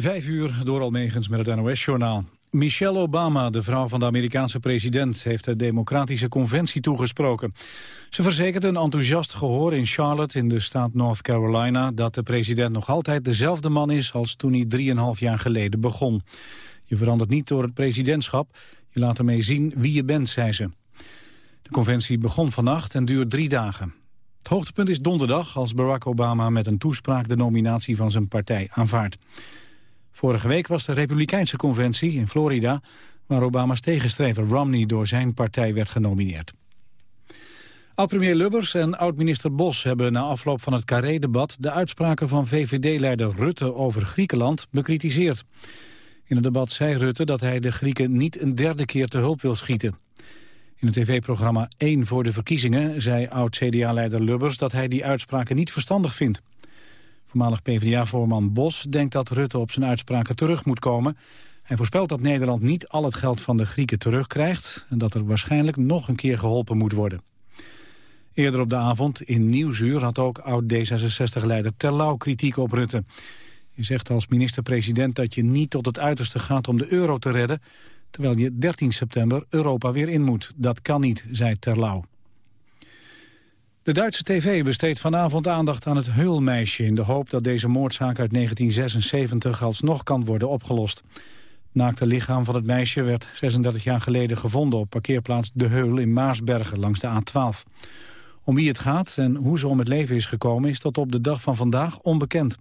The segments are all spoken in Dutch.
Vijf uur door Almegens met het NOS-journaal. Michelle Obama, de vrouw van de Amerikaanse president, heeft de Democratische Conventie toegesproken. Ze verzekerde een enthousiast gehoor in Charlotte in de staat North Carolina dat de president nog altijd dezelfde man is als toen hij drieënhalf jaar geleden begon. Je verandert niet door het presidentschap, je laat ermee zien wie je bent, zei ze. De conventie begon vannacht en duurt drie dagen. Het hoogtepunt is donderdag als Barack Obama met een toespraak de nominatie van zijn partij aanvaardt. Vorige week was de Republikeinse conventie in Florida... waar Obama's tegenstrever Romney door zijn partij werd genomineerd. Oud-premier Lubbers en oud-minister Bos hebben na afloop van het Carré-debat... de uitspraken van VVD-leider Rutte over Griekenland bekritiseerd. In het debat zei Rutte dat hij de Grieken niet een derde keer te hulp wil schieten. In het tv-programma 1 voor de verkiezingen zei oud-CDA-leider Lubbers... dat hij die uitspraken niet verstandig vindt. Voormalig PvdA-voorman Bos denkt dat Rutte op zijn uitspraken terug moet komen. Hij voorspelt dat Nederland niet al het geld van de Grieken terugkrijgt... en dat er waarschijnlijk nog een keer geholpen moet worden. Eerder op de avond in Nieuwsuur had ook oud-D66-leider Terlouw kritiek op Rutte. Hij zegt als minister-president dat je niet tot het uiterste gaat om de euro te redden... terwijl je 13 september Europa weer in moet. Dat kan niet, zei Terlouw. De Duitse tv besteedt vanavond aandacht aan het Heulmeisje... in de hoop dat deze moordzaak uit 1976 alsnog kan worden opgelost. Het naakte lichaam van het meisje werd 36 jaar geleden gevonden... op parkeerplaats De Heul in Maarsbergen langs de A12. Om wie het gaat en hoe ze om het leven is gekomen... is tot op de dag van vandaag onbekend.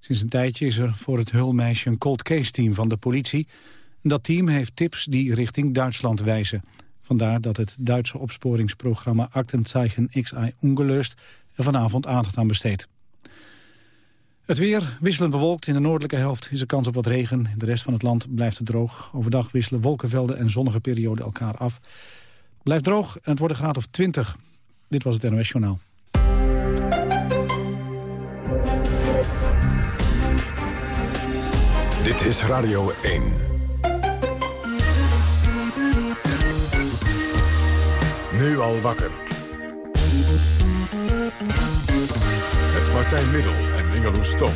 Sinds een tijdje is er voor het Heulmeisje een cold case team van de politie. Dat team heeft tips die richting Duitsland wijzen... Vandaar dat het Duitse opsporingsprogramma Aktenzeichen XI Ungelöst er vanavond aandacht aan besteedt. Het weer wisselend bewolkt. In de noordelijke helft is er kans op wat regen. In de rest van het land blijft het droog. Overdag wisselen wolkenvelden en zonnige perioden elkaar af. Blijft droog en het wordt een graad of 20. Dit was het NOS Journaal. Dit is Radio 1. Nu al wakker. Met Martijn Middel en Ingeloes Stom.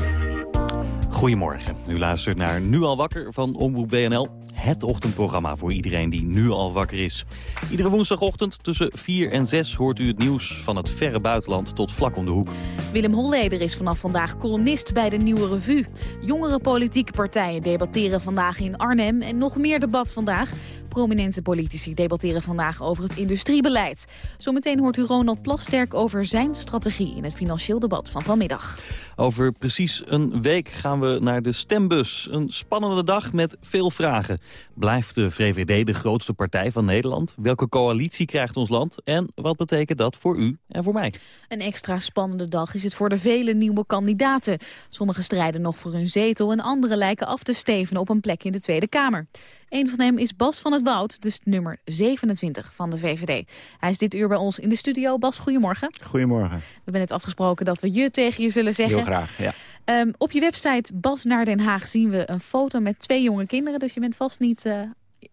Goedemorgen. U luistert naar Nu al wakker van Omroep WNL. Het ochtendprogramma voor iedereen die nu al wakker is. Iedere woensdagochtend tussen 4 en 6 hoort u het nieuws van het verre buitenland tot vlak om de hoek. Willem Holleder is vanaf vandaag columnist bij de Nieuwe Revue. Jongere politieke partijen debatteren vandaag in Arnhem en nog meer debat vandaag. Prominente politici debatteren vandaag over het industriebeleid. Zometeen hoort u Ronald Plasterk over zijn strategie in het financieel debat van vanmiddag. Over precies een week gaan we naar de stembus. Een spannende dag met veel vragen. Blijft de VVD de grootste partij van Nederland? Welke coalitie krijgt ons land? En wat betekent dat voor u en voor mij? Een extra spannende dag is het voor de vele nieuwe kandidaten. Sommigen strijden nog voor hun zetel en anderen lijken af te stevenen op een plek in de Tweede Kamer. Een van hem is Bas van het Woud, dus nummer 27 van de VVD. Hij is dit uur bij ons in de studio. Bas, goedemorgen. Goedemorgen. We hebben net afgesproken dat we je tegen je zullen zeggen. Graag, ja. Ehm, op je website Bas naar Den Haag zien we een foto met twee jonge kinderen. Dus je bent vast niet... Uh,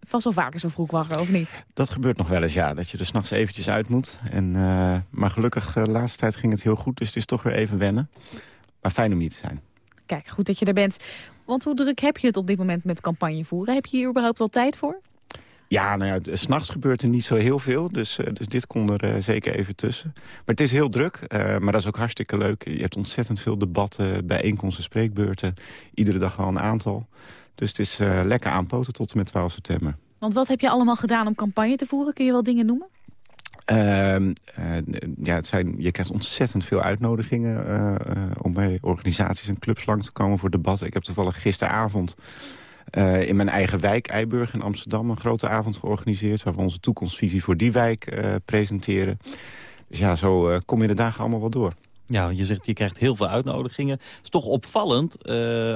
vast wel vaker zo vroeg wakker, of niet? Dat gebeurt nog wel eens, ja. Dat je er s'nachts eventjes uit moet. En, uh, maar gelukkig, uh, de laatste tijd ging het heel goed. Dus het is toch weer even wennen. Maar fijn om hier te zijn. Kijk, goed dat je er bent. Want hoe druk heb je het op dit moment met campagne voeren? Heb je hier überhaupt wel tijd voor? Ja, nou ja, s'nachts gebeurt er niet zo heel veel. Dus, uh, dus dit kon er uh, zeker even tussen. Maar het is heel druk. Uh, maar dat is ook hartstikke leuk. Je hebt ontzettend veel debatten, bijeenkomsten, spreekbeurten. Iedere dag wel een aantal. Dus het is lekker aanpoten tot en met 12 september. Want wat heb je allemaal gedaan om campagne te voeren? Kun je wel dingen noemen? Uh, ja, het zijn, je krijgt ontzettend veel uitnodigingen uh, om bij organisaties en clubs lang te komen voor debatten. Ik heb toevallig gisteravond in mijn eigen wijk, Eiburg in Amsterdam, een grote avond georganiseerd. Waar we onze toekomstvisie voor die wijk presenteren. Dus ja, zo kom je de dagen allemaal wel door. Ja, je zegt je krijgt heel veel uitnodigingen. Het is toch opvallend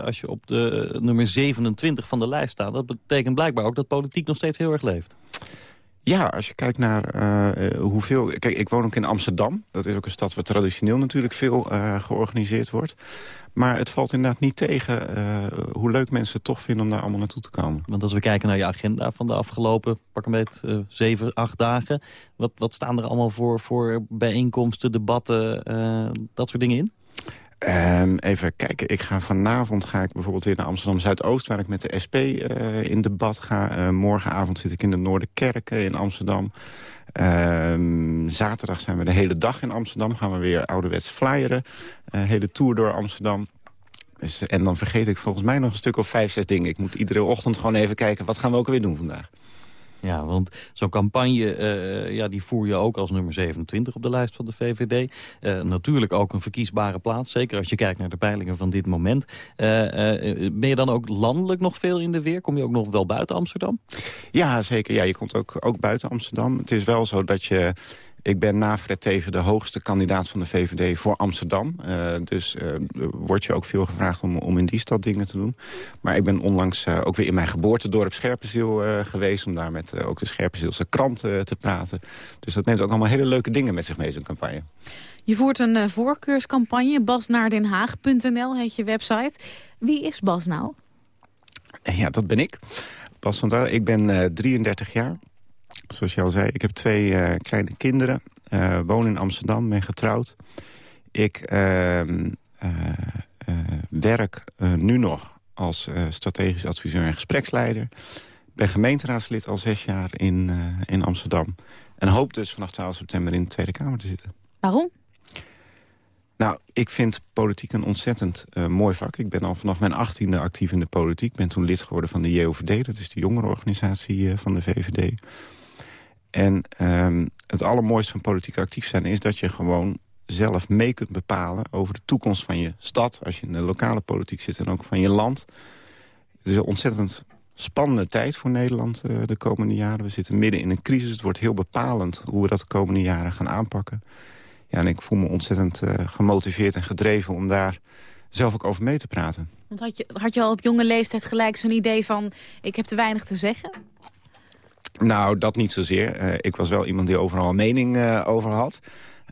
als je op de nummer 27 van de lijst staat. Dat betekent blijkbaar ook dat politiek nog steeds heel erg leeft. Ja, als je kijkt naar uh, hoeveel... Kijk, ik woon ook in Amsterdam. Dat is ook een stad waar traditioneel natuurlijk veel uh, georganiseerd wordt. Maar het valt inderdaad niet tegen hoe leuk mensen het toch vinden om daar allemaal naartoe te komen. Want als we kijken naar je agenda van de afgelopen pak een beetje zeven, acht dagen. Wat, wat staan er allemaal voor, voor bijeenkomsten, debatten, dat soort dingen in? Even kijken, ik ga vanavond ga ik bijvoorbeeld weer naar Amsterdam-Zuidoost... waar ik met de SP uh, in debat ga. Uh, morgenavond zit ik in de Noorderkerk in Amsterdam. Um, zaterdag zijn we de hele dag in Amsterdam. Gaan we weer ouderwets flyeren. Uh, hele tour door Amsterdam. Dus, en dan vergeet ik volgens mij nog een stuk of vijf, zes dingen. Ik moet iedere ochtend gewoon even kijken... wat gaan we ook weer doen vandaag. Ja, want zo'n campagne uh, ja, die voer je ook als nummer 27 op de lijst van de VVD. Uh, natuurlijk ook een verkiesbare plaats, zeker als je kijkt naar de peilingen van dit moment. Uh, ben je dan ook landelijk nog veel in de weer? Kom je ook nog wel buiten Amsterdam? Ja, zeker. Ja, je komt ook, ook buiten Amsterdam. Het is wel zo dat je ik ben na Fred Teven de hoogste kandidaat van de VVD voor Amsterdam. Uh, dus uh, wordt je ook veel gevraagd om, om in die stad dingen te doen. Maar ik ben onlangs uh, ook weer in mijn geboortedorp Scherpenzeel geweest... om daar met ook de Scherpenzeelse krant te praten. Dus dat neemt ook allemaal hele leuke dingen met zich mee, zo'n campagne. Je voert een voorkeurscampagne, basnaardenhaag.nl heet je website. Wie is Bas nou? Ja, dat ben ik. Bas van Daar. Ik ben 33 jaar zoals je al zei, ik heb twee uh, kleine kinderen. Uh, woon in Amsterdam, ben getrouwd. Ik uh, werk nu nog als strategisch adviseur en gespreksleider. Ben gemeenteraadslid al zes jaar in, in Amsterdam. En hoop dus vanaf 12 september in de Tweede Kamer te zitten. Waarom? Nou, ik vind politiek een ontzettend uh, mooi vak. Ik ben al vanaf mijn achttiende actief in de politiek. ben toen lid geworden van de JOVD. Dat is de jongerenorganisatie uh, van de VVD. En um, het allermooiste van politiek actief zijn... is dat je gewoon zelf mee kunt bepalen over de toekomst van je stad... als je in de lokale politiek zit en ook van je land. Het is een ontzettend spannende tijd voor Nederland uh, de komende jaren. We zitten midden in een crisis. Het wordt heel bepalend hoe we dat de komende jaren gaan aanpakken. Ja, en ik voel me ontzettend uh, gemotiveerd en gedreven om daar zelf ook over mee te praten. Want had je, had je al op jonge leeftijd gelijk zo'n idee van... ik heb te weinig te zeggen? Nou, dat niet zozeer. Uh, ik was wel iemand die overal een mening uh, over had.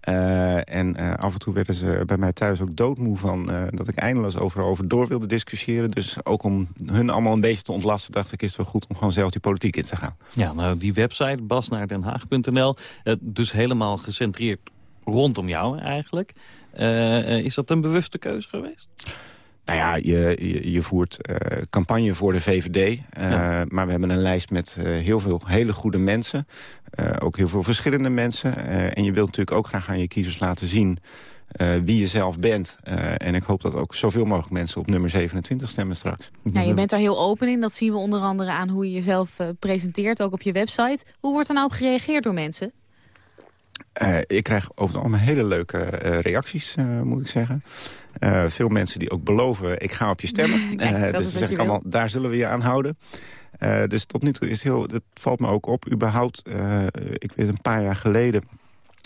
Uh, en af en toe werden ze bij mij thuis ook doodmoe van... dat ik eindeloos overal over door wilde discussiëren. Dus ook om hun allemaal een beetje te ontlasten... dacht ik, is het wel goed om gewoon zelf die politiek in te gaan. Ja, nou, die website basnaardenhaag.nl... dus helemaal gecentreerd rondom jou eigenlijk. is dat een bewuste keuze geweest? Nou ja, je, je, voert uh, campagne voor de VVD. Uh, ja. Maar we hebben een lijst met uh, heel veel hele goede mensen. ook heel veel verschillende mensen. en je wilt natuurlijk ook graag aan je kiezers laten zien... wie je zelf bent. en ik hoop dat ook zoveel mogelijk mensen op nummer 27 stemmen straks. Ja, je bent daar heel open in. Dat zien we onder andere aan hoe je jezelf presenteert, ook op je website. Hoe wordt er nou op gereageerd door mensen? Ik krijg over het algemeen hele leuke reacties, moet ik zeggen. Veel mensen die ook beloven, ik ga op je stemmen. Kijk, dus zeg ik allemaal, daar zullen we je aan houden. Dus tot nu toe is het heel, dat valt me ook op. Überhaupt, ik weet een paar jaar geleden...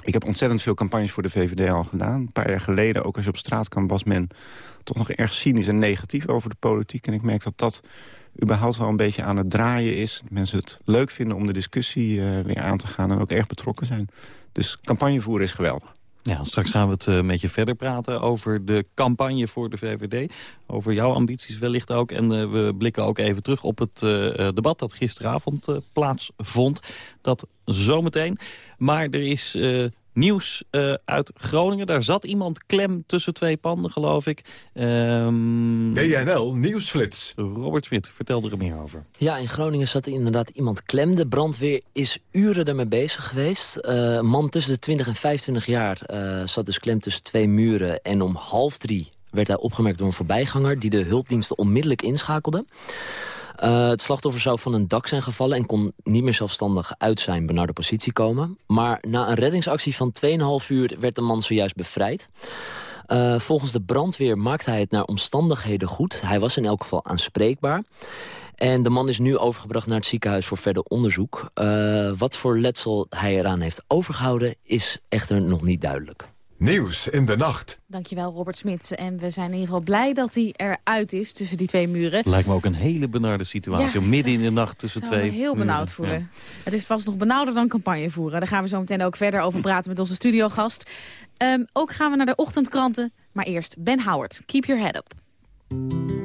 Ik heb ontzettend veel campagnes voor de VVD al gedaan. Een paar jaar geleden, ook als je op straat kan, was men toch nog erg cynisch en negatief over de politiek. En ik merk dat dat überhaupt wel een beetje aan het draaien is. Mensen het leuk vinden om de discussie weer aan te gaan en ook erg betrokken zijn. Dus campagne voeren is geweldig. Ja, straks gaan we het uh, met je verder praten over de campagne voor de VVD. Over jouw ambities wellicht ook. En uh, we blikken ook even terug op het uh, debat dat gisteravond plaatsvond. Dat zometeen. Maar er is Nieuws uh, uit Groningen. Daar zat iemand klem tussen twee panden, geloof ik. Um... WNL Nieuwsflits. Robert Smit, vertel er meer over. Ja, in Groningen zat inderdaad iemand klem. De brandweer is uren ermee bezig geweest. Uh, een man tussen de 20 en 25 jaar uh, zat dus klem tussen twee muren. En om half drie werd hij opgemerkt door een voorbijganger... die de hulpdiensten onmiddellijk inschakelde. Uh, het slachtoffer zou van een dak zijn gevallen... en kon niet meer zelfstandig uit zijn benarde positie komen. Maar na een reddingsactie van 2,5 uur werd de man zojuist bevrijd. Uh, volgens de brandweer maakte hij het naar omstandigheden goed. Hij was in elk geval aanspreekbaar. En de man is nu overgebracht naar het ziekenhuis voor verder onderzoek. Uh, wat voor letsel hij eraan heeft overgehouden is echter nog niet duidelijk. Nieuws in de nacht. Dankjewel Robert Smit. En we zijn in ieder geval blij dat hij eruit is tussen die twee muren. Lijkt me ook een hele benarde situatie. midden in de nacht tussen twee me heel benauwd voelen. Het is vast nog benauwder dan campagne voeren. Daar gaan we zo meteen ook verder over praten met onze studiogast. Um, ook gaan we naar de ochtendkranten. Maar eerst Ben Howard. Keep your head up.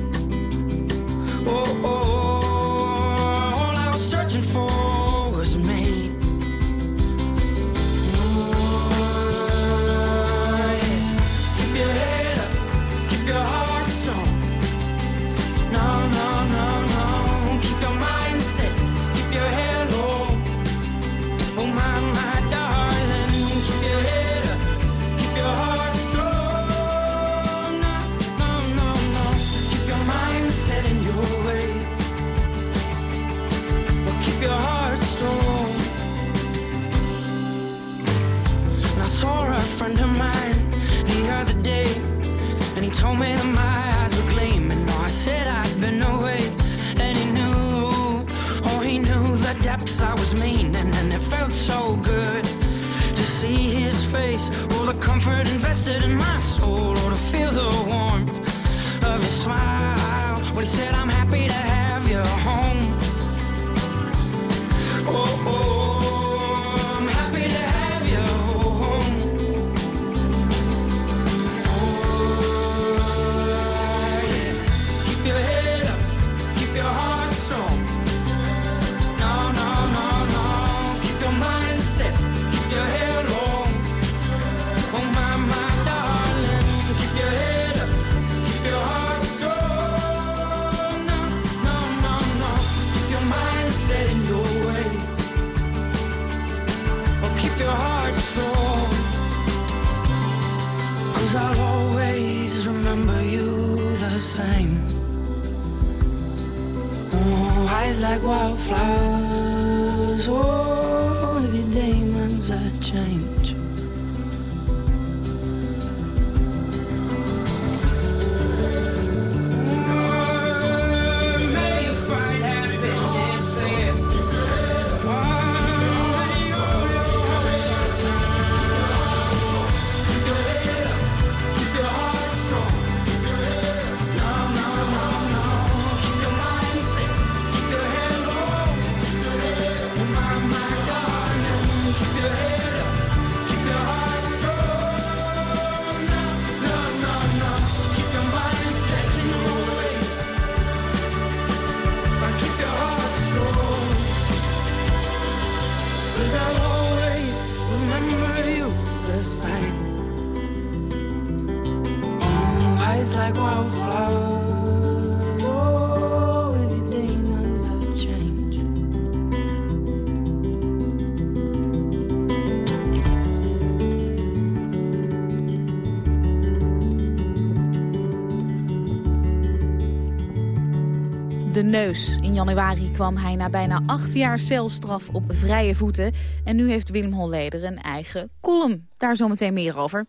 Neus. In januari kwam hij na bijna acht jaar celstraf op vrije voeten. En nu heeft Willem Holleder een eigen column. Daar zometeen meer over.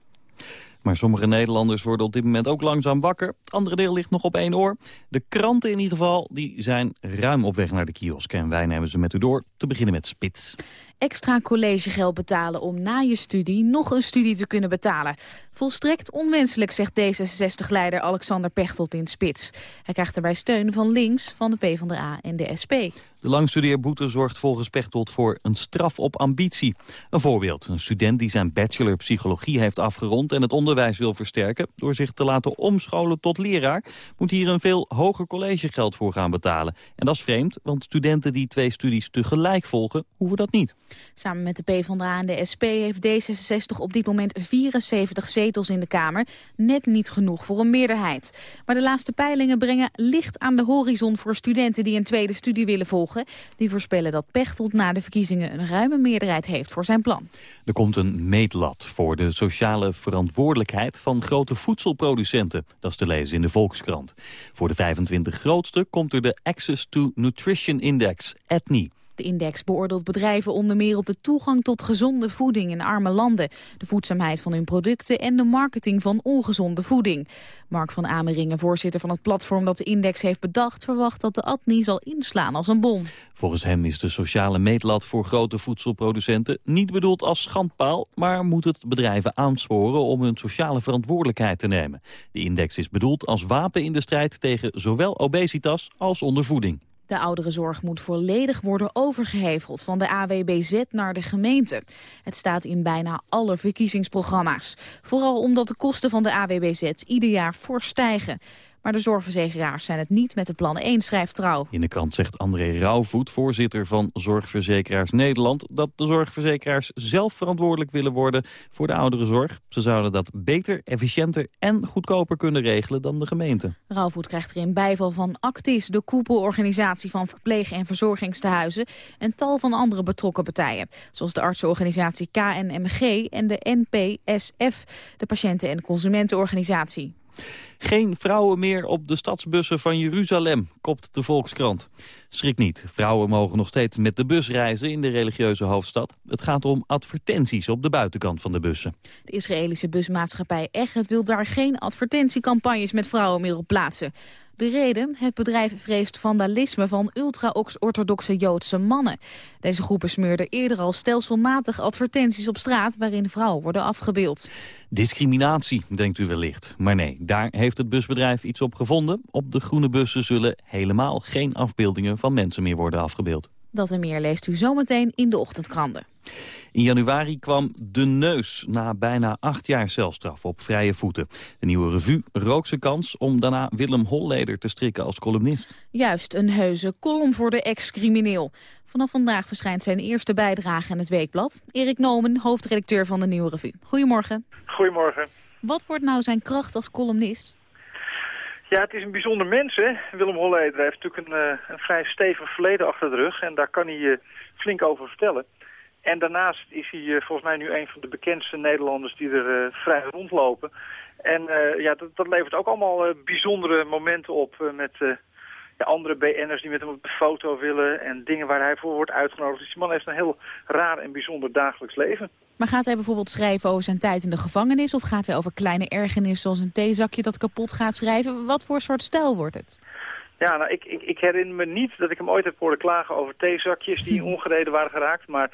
Maar sommige Nederlanders worden op dit moment ook langzaam wakker. Het andere deel ligt nog op één oor. De kranten in ieder geval die zijn ruim op weg naar de kiosk. En wij nemen ze met u door. Te beginnen met Spits extra collegegeld betalen om na je studie nog een studie te kunnen betalen. Volstrekt onwenselijk, zegt D66-leider Alexander Pechtold in Spits. Hij krijgt erbij steun van links, van de PvdA en de SP. De langstudeerboete zorgt volgens Pechtold voor een straf op ambitie. Een voorbeeld, een student die zijn bachelor psychologie heeft afgerond... en het onderwijs wil versterken door zich te laten omscholen tot leraar... moet hier een veel hoger collegegeld voor gaan betalen. En dat is vreemd, want studenten die twee studies tegelijk volgen... hoeven dat niet. Samen met de PvdA en de SP heeft D66 op dit moment 74 zetels in de Kamer. Net niet genoeg voor een meerderheid. Maar de laatste peilingen brengen licht aan de horizon voor studenten die een tweede studie willen volgen. Die voorspellen dat Pechtold na de verkiezingen een ruime meerderheid heeft voor zijn plan. Er komt een meetlat voor de sociale verantwoordelijkheid van grote voedselproducenten. Dat is te lezen in de Volkskrant. Voor de 25 grootste komt er de Access to Nutrition Index, ETNI. De index beoordeelt bedrijven onder meer op de toegang tot gezonde voeding in arme landen, de voedzaamheid van hun producten en de marketing van ongezonde voeding. Mark van Ameringen, voorzitter van het platform dat de index heeft bedacht, verwacht dat de ADNI zal inslaan als een bom. Volgens hem is de sociale meetlat voor grote voedselproducenten niet bedoeld als schandpaal, maar moet het bedrijven aansporen om hun sociale verantwoordelijkheid te nemen. De index is bedoeld als wapen in de strijd tegen zowel obesitas als ondervoeding. De ouderenzorg moet volledig worden overgeheveld van de AWBZ naar de gemeente. Het staat in bijna alle verkiezingsprogramma's. Vooral omdat de kosten van de AWBZ ieder jaar fors stijgen. Maar de zorgverzekeraars zijn het niet met de plannen eens, schrijft Trouw. In de krant zegt André Rauwvoet, voorzitter van Zorgverzekeraars Nederland... dat de zorgverzekeraars zelf verantwoordelijk willen worden voor de ouderenzorg. Ze zouden dat beter, efficiënter en goedkoper kunnen regelen dan de gemeente. Rauwvoet krijgt er in bijval van Actis, de koepelorganisatie van verpleeg- en verzorgingstehuizen... en tal van andere betrokken partijen, zoals de artsenorganisatie KNMG en de NPSF, de patiënten- en consumentenorganisatie. Geen vrouwen meer op de stadsbussen van Jeruzalem, kopt de Volkskrant. Schrik niet, vrouwen mogen nog steeds met de bus reizen in de religieuze hoofdstad. Het gaat om advertenties op de buitenkant van de bussen. De Israëlische busmaatschappij Echet wil daar geen advertentiecampagnes met vrouwen meer op plaatsen. De reden? Het bedrijf vreest vandalisme van ultra-orthodoxe Joodse mannen. Deze groepen smeurden eerder al stelselmatig advertenties op straat... waarin vrouwen worden afgebeeld. Discriminatie, denkt u wellicht. Maar nee, daar heeft het busbedrijf iets op gevonden. Op de groene bussen zullen helemaal geen afbeeldingen van mensen meer worden afgebeeld. Dat en meer leest u zometeen in de ochtendkranten. In januari kwam De Neus na bijna acht jaar celstraf op vrije voeten. De nieuwe revue rook zijn kans om daarna Willem Holleder te strikken als columnist. Juist, een heuse column voor de ex-crimineel. Vanaf vandaag verschijnt zijn eerste bijdrage in het Weekblad. Erik Nomen, hoofdredacteur van de Nieuwe Revue. Goedemorgen. Goedemorgen. Wat wordt nou zijn kracht als columnist? Ja, het is een bijzonder mens, hè. Willem Holleder heeft natuurlijk een, uh, een vrij stevig verleden achter de rug. En daar kan hij uh, flink over vertellen. En daarnaast is hij uh, volgens mij nu een van de bekendste Nederlanders die er vrij rondlopen. En ja, dat, dat, levert ook allemaal bijzondere momenten op met ja, andere BN'ers die met hem op de foto willen. En dingen waar hij voor wordt uitgenodigd. Dus die man heeft een heel raar en bijzonder dagelijks leven. Maar gaat hij bijvoorbeeld schrijven over zijn tijd in de gevangenis? Of gaat hij over kleine ergernissen zoals een theezakje dat kapot gaat schrijven? Wat voor soort stijl wordt het? Ja, nou, ik, ik, ik, herinner me niet dat ik hem ooit heb horen klagen over theezakjes die ongereden waren geraakt. Maar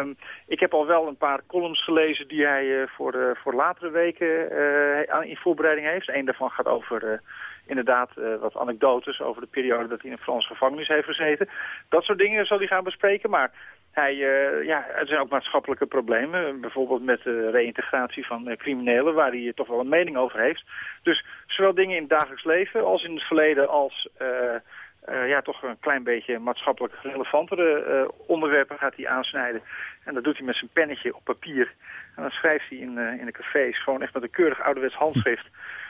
um, ik heb al wel een paar columns gelezen die hij uh, voor, de, voor latere weken uh, in voorbereiding heeft. Eén daarvan gaat over... Uh, inderdaad wat anekdotes over de periode dat hij in een Franse gevangenis heeft gezeten. Dat soort dingen zal hij gaan bespreken, maar hij, uh, ja, er zijn ook maatschappelijke problemen. Bijvoorbeeld met de reïntegratie van uh, criminelen, waar hij toch wel een mening over heeft. Dus zowel dingen in het dagelijks leven als in het verleden als... Uh, ja, toch een klein beetje maatschappelijk relevantere onderwerpen gaat hij aansnijden. En dat doet hij met zijn pennetje op papier. En dan schrijft hij in, in de cafés gewoon echt met een keurig ouderwets handschrift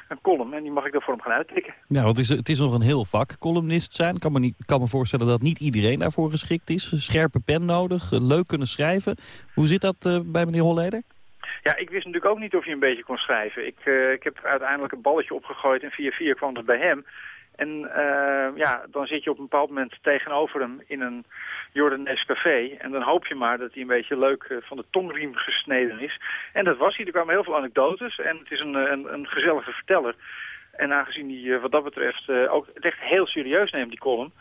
een column. En die mag ik dan voor hem gaan uittikken. Ja, want het is, het is nog een heel vak, columnist zijn. Ik kan me, niet, kan me voorstellen dat niet iedereen daarvoor geschikt is. Scherpe pen nodig, leuk kunnen schrijven. Hoe zit dat bij meneer Holleder? Ja, ik wist natuurlijk ook niet of je een beetje kon schrijven. Ik, ik heb uiteindelijk een balletje opgegooid en 4-4 kwam het bij hem. En uh, ja, dan zit je op een bepaald moment tegenover hem in een Jordanes café. En dan hoop je maar dat hij een beetje leuk uh, van de tongriem gesneden is. En dat was hij. Er kwamen heel veel anekdotes. En het is een, een, een gezellige verteller. En aangezien hij wat dat betreft ook echt heel serieus neemt, die column...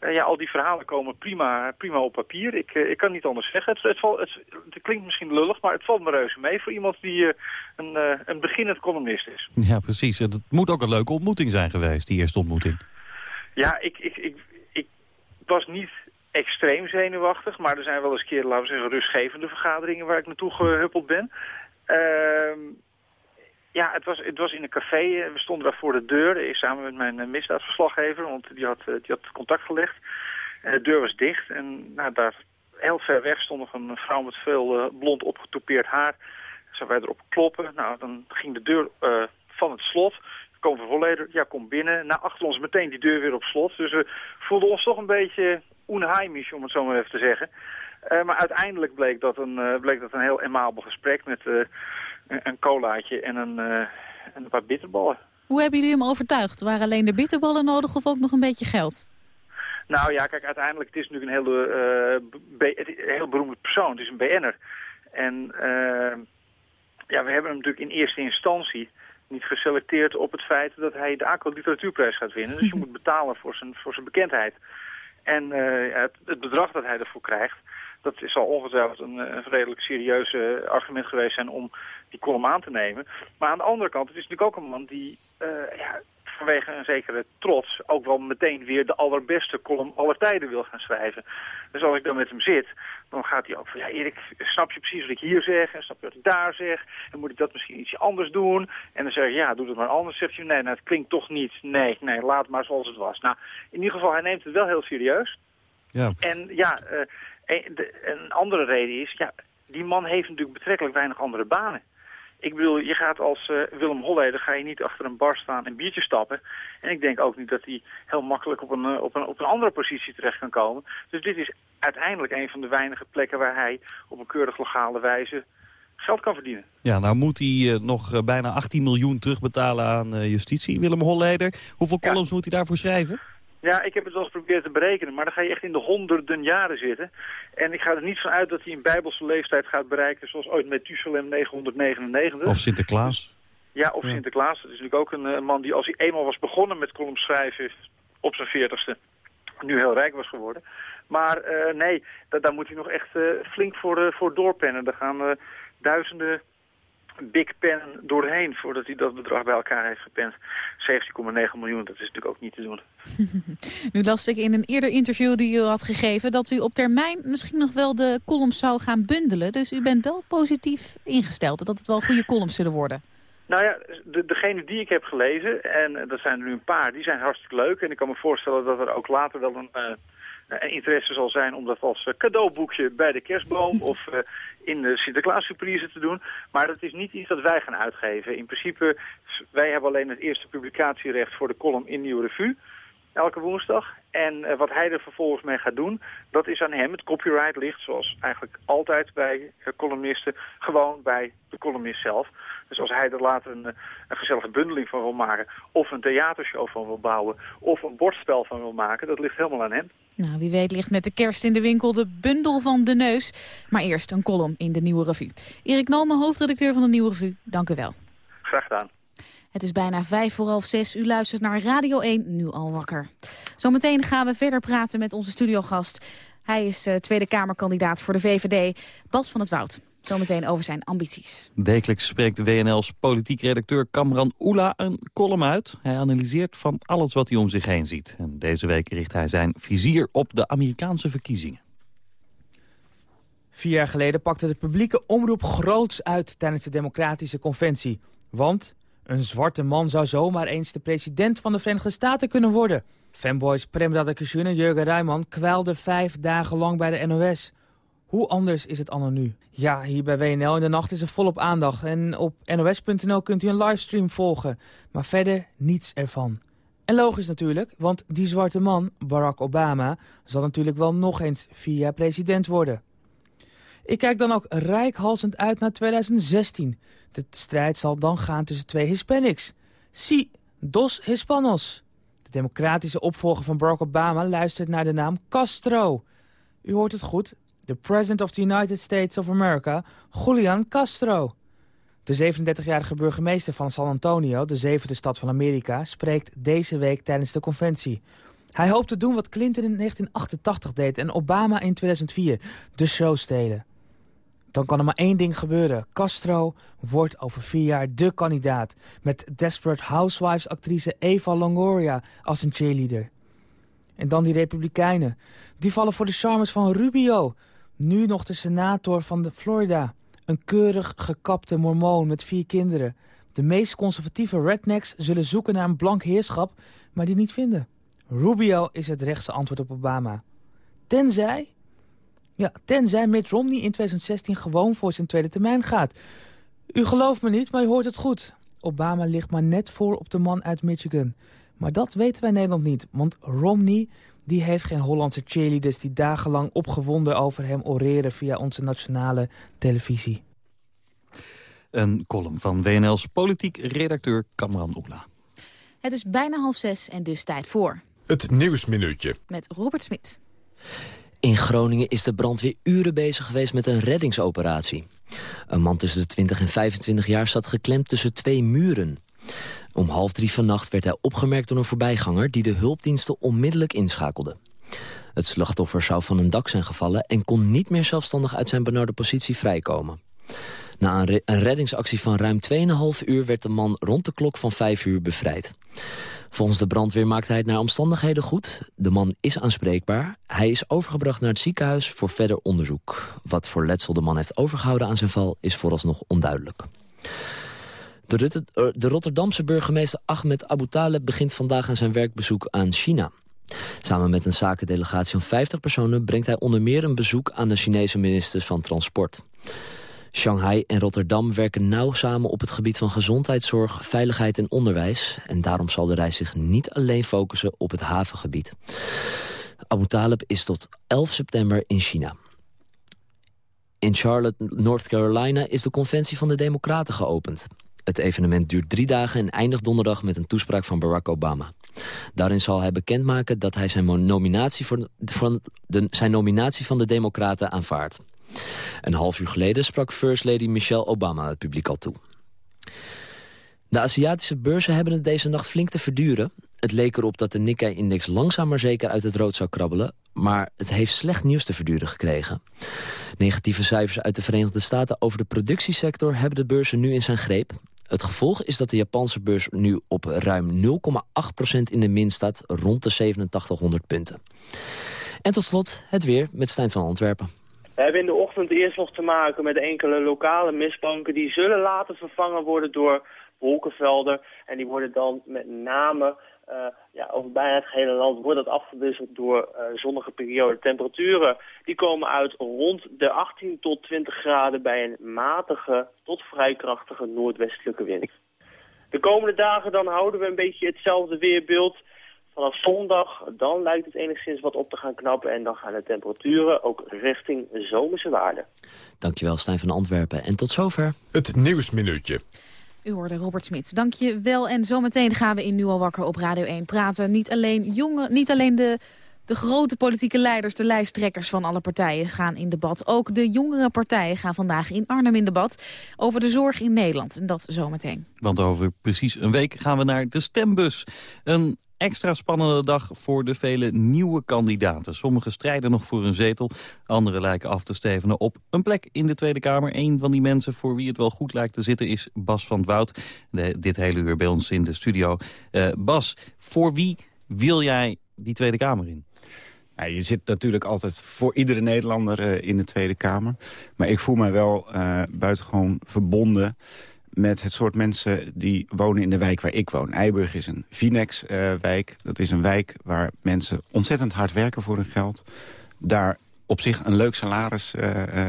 Uh, ja, al die verhalen komen prima, prima op papier. Ik, uh, ik kan niet anders zeggen. Het, het, val, het, het, klinkt misschien lullig, maar het valt me reuze mee voor iemand die uh, een, een beginnend columnist is. Ja, precies. Het moet ook een leuke ontmoeting zijn geweest, die eerste ontmoeting. Ja, ik, ik, ik, ik was niet extreem zenuwachtig, maar er zijn wel eens keer, laten we zeggen, rustgevende vergaderingen waar ik naartoe gehuppeld ben. Ehm, ja, het was, het was in een café. We stonden daar voor de deur, samen met mijn misdaadverslaggever, want die had, die had contact gelegd. En de deur was dicht en nou, daar heel ver weg stond nog een vrouw met veel blond opgetoupeerd haar. Zou wij erop kloppen. Nou, dan ging de deur van het slot. Komen we volledig, ja, kom binnen. Nou, achter ons meteen die deur weer op slot. Dus we voelden ons toch een beetje onheimisch, om het zo maar even te zeggen. Maar uiteindelijk bleek dat een, bleek dat een heel emabel gesprek met een, een colaatje en een, en een paar bitterballen. Hoe hebben jullie hem overtuigd? Waren alleen de bitterballen nodig of ook nog een beetje geld? Nou ja, kijk, uiteindelijk het is natuurlijk een hele, heel beroemde persoon. Het is een BN'er. En ja, we hebben hem natuurlijk in eerste instantie niet geselecteerd op het feit dat hij de ACO Literatuurprijs gaat winnen. Dus je moet betalen voor zijn, voor zijn bekendheid. En het, het, bedrag dat hij ervoor krijgt, dat zal ongetwijfeld een, een redelijk serieus argument geweest zijn om die column aan te nemen. Maar aan de andere kant, het is natuurlijk ook een man die uh, ja, vanwege een zekere trots ook wel meteen weer de allerbeste column aller tijden wil gaan schrijven. Dus als ik dan met hem zit, dan gaat hij ook van, ja Erik, snap je precies wat ik hier zeg en snap je wat ik daar zeg? En moet ik dat misschien iets anders doen? En dan zeg je, ja, doe het maar anders. Zegt hij, nee, nou, het klinkt toch niet. Nee, nee, laat maar zoals het was. Nou, in ieder geval, hij neemt het wel heel serieus. Ja. En ja, uh, een, een andere reden is, ja, die man heeft natuurlijk betrekkelijk weinig andere banen. Ik bedoel, je gaat als uh, Willem Holleder ga je niet achter een bar staan en biertje stappen. En ik denk ook niet dat hij heel makkelijk op een, uh, op, een, op een andere positie terecht kan komen. Dus dit is uiteindelijk een van de weinige plekken waar hij op een keurig legale wijze geld kan verdienen. Ja, nou moet hij uh, nog bijna 18 miljoen terugbetalen aan justitie, Willem Holleder. Hoeveel columns moet hij daarvoor schrijven? Ja, ik heb het wel eens geprobeerd te berekenen, maar dan ga je echt in de honderden jaren zitten. En ik ga er niet van uit dat hij een bijbelse leeftijd gaat bereiken, zoals ooit Methuselem 999. Of Sinterklaas. Ja, of Sinterklaas. Dat is natuurlijk ook een, man die als hij eenmaal was begonnen met columns schrijven op zijn veertigste, nu heel rijk was geworden. Maar uh, nee, daar moet hij nog echt uh, flink voor, uh, voor doorpennen. Er gaan duizenden Big Pen doorheen voordat hij dat bedrag bij elkaar heeft gepend. 17,9 miljoen, dat is natuurlijk ook niet te doen. nu las ik in een eerder interview die u had gegeven... dat u op termijn misschien nog wel de columns zou gaan bundelen. Dus u bent wel positief ingesteld dat het wel goede columns zullen worden. Nou ja, de, degene die ik heb gelezen, en dat zijn er nu een paar, die zijn hartstikke leuk. En ik kan me voorstellen dat er ook later wel een... Uh, uh, interesse zal zijn om dat als uh, cadeauboekje bij de kerstboom of uh, in de Sinterklaas surprise te doen. Maar dat is niet iets dat wij gaan uitgeven. In principe, wij hebben alleen het eerste publicatierecht voor de column in Nieuwe Revue. Elke woensdag. En wat hij er vervolgens mee gaat doen, dat is aan hem. Het copyright ligt, zoals eigenlijk altijd bij columnisten, gewoon bij de columnist zelf. Dus als hij er later een, een gezellige bundeling van wil maken... of een theatershow van wil bouwen... of een bordspel van wil maken, dat ligt helemaal aan hem. Nou, wie weet ligt met de kerst in de winkel de bundel van de neus. Maar eerst een column in de Nieuwe Revue. Erik Nomen, hoofdredacteur van de Nieuwe Revue, dank u wel. Graag gedaan. Het is bijna vijf voor half zes. U luistert naar Radio 1, nu al wakker. Zometeen gaan we verder praten met onze studiogast. Hij is uh, Tweede Kamerkandidaat voor de VVD, Bas van het Woud. Zometeen over zijn ambities. Wekelijks spreekt de WNL's politiek redacteur Kamran Oela een column uit. Hij analyseert van alles wat hij om zich heen ziet. En deze week richt hij zijn vizier op de Amerikaanse verkiezingen. Vier jaar geleden pakte de publieke omroep groots uit tijdens de democratische conventie. Want een zwarte man zou zomaar eens de president van de Verenigde Staten kunnen worden. Fanboys Prem Radakishun en Jurgen Rijman kwelden vijf dagen lang bij de NOS. Hoe anders is het anno nu? Ja, hier bij WNL in de nacht is er volop aandacht. En op nos.nl kunt u een livestream volgen. Maar verder niets ervan. En logisch natuurlijk, want die zwarte man, Barack Obama... zal natuurlijk wel nog eens vier jaar president worden. Ik kijk dan ook rijkhalsend uit naar 2016. De strijd zal dan gaan tussen twee Hispanics. Si, dos Hispanos. De democratische opvolger van Barack Obama luistert naar de naam Castro. U hoort het goed, de President of the United States of America, Julian Castro. De 37-jarige burgemeester van San Antonio, de zevende stad van Amerika... spreekt deze week tijdens de conventie. Hij hoopt te doen wat Clinton in 1988 deed en Obama in 2004, de show stelen. Dan kan er maar één ding gebeuren. Castro wordt over vier jaar de kandidaat... met Desperate Housewives-actrice Eva Longoria als een cheerleader. En dan die republikeinen. Die vallen voor de charmes van Rubio... Nu nog de senator van de Florida. Een keurig gekapte mormoon met vier kinderen. De meest conservatieve rednecks zullen zoeken naar een blank heerschap, maar die niet vinden. Rubio is het rechtse antwoord op Obama. Tenzij... Ja, tenzij Mitt Romney in 2016 gewoon voor zijn tweede termijn gaat. U gelooft me niet, maar u hoort het goed. Obama ligt maar net voor op de man uit Michigan. Maar dat weten wij in Nederland niet, want Romney die heeft geen Hollandse cheerleaders... die dagenlang opgewonden over hem oreren via onze nationale televisie. Een column van WNL's politiek redacteur Kamran Oela. Het is bijna half zes en dus tijd voor. Het Nieuwsminuutje. Met Robert Smit. In Groningen is de brandweer uren bezig geweest met een reddingsoperatie. Een man tussen de 20 en 25 jaar zat geklemd tussen twee muren. Om half drie vannacht werd hij opgemerkt door een voorbijganger... die de hulpdiensten onmiddellijk inschakelde. Het slachtoffer zou van een dak zijn gevallen... en kon niet meer zelfstandig uit zijn benarde positie vrijkomen. Na een, reddingsactie van ruim 2,5 uur werd de man rond de klok van 5 uur bevrijd. Volgens de brandweer maakt hij het naar omstandigheden goed. De man is aanspreekbaar. Hij is overgebracht naar het ziekenhuis voor verder onderzoek. Wat voor letsel de man heeft overgehouden aan zijn val is vooralsnog onduidelijk. De, eh, de Rotterdamse burgemeester Ahmed Abu Taleb begint vandaag aan zijn werkbezoek aan China. Samen met een zakendelegatie van 50 personen brengt hij onder meer een bezoek aan de Chinese ministers van Transport. Shanghai en Rotterdam werken nauw samen op het gebied van gezondheidszorg, veiligheid en onderwijs. En daarom zal de reis zich niet alleen focussen op het havengebied. Abu Talib is tot 11 september in China. In Charlotte, North Carolina is de conventie van de Democraten geopend. Het evenement duurt drie dagen en eindigt donderdag met een toespraak van Barack Obama. Daarin zal hij bekendmaken dat hij zijn nominatie, voor, van de, zijn nominatie van de Democraten aanvaardt. Een half uur geleden sprak First Lady Michelle Obama het publiek al toe. De Aziatische beurzen hebben het deze nacht flink te verduren. Het leek erop dat de Nikkei-index langzaam maar zeker uit het rood zou krabbelen... maar het heeft slecht nieuws te verduren gekregen. Negatieve cijfers uit de Verenigde Staten over de productiesector... hebben de beurzen nu in zijn greep. Het gevolg is dat de Japanse beurs nu op ruim 0,8% in de min staat... rond de 8700 punten. En tot slot het weer met Stijn van Antwerpen. We hebben in de ochtend eerst nog te maken met enkele lokale mistbanken. Die zullen later vervangen worden door wolkenvelden. En die worden dan met name uh, ja, over bijna het hele land wordt dat afgewisseld door uh, zonnige perioden. Temperaturen die komen uit rond de 18 tot 20 graden bij een matige tot vrij krachtige noordwestelijke wind. De komende dagen dan houden we een beetje hetzelfde weerbeeld. Vanaf zondag, dan lijkt het enigszins wat op te gaan knappen... en dan gaan de temperaturen ook richting zomerse waarden. Dankjewel, Stijn van Antwerpen. En tot zover. Het Nieuwsminuutje. U hoorde Robert Smit. Dank je wel. En zometeen gaan we in Nu op Radio 1 praten. Niet alleen, jonge, niet alleen de de grote politieke leiders, de lijsttrekkers van alle partijen gaan in debat. Ook de jongere partijen gaan vandaag in Arnhem in debat over de zorg in Nederland. En dat zometeen. Want over precies een week gaan we naar de stembus. Een extra spannende dag voor de vele nieuwe kandidaten. Sommigen strijden nog voor een zetel, anderen lijken af te stevenen op een plek in de Tweede Kamer. Een van die mensen voor wie het wel goed lijkt te zitten is Bas van het Woud. dit hele uur bij ons in de studio. Uh, Bas, voor wie wil jij die Tweede Kamer in? Ja, je zit natuurlijk altijd voor iedere Nederlander uh, in de Tweede Kamer. Maar ik voel mij wel uh, buitengewoon verbonden met het soort mensen die wonen in de wijk waar ik woon. Eiburg is een Vinex-wijk. Uh, dat is een wijk waar mensen ontzettend hard werken voor hun geld. Daar op zich een leuk salaris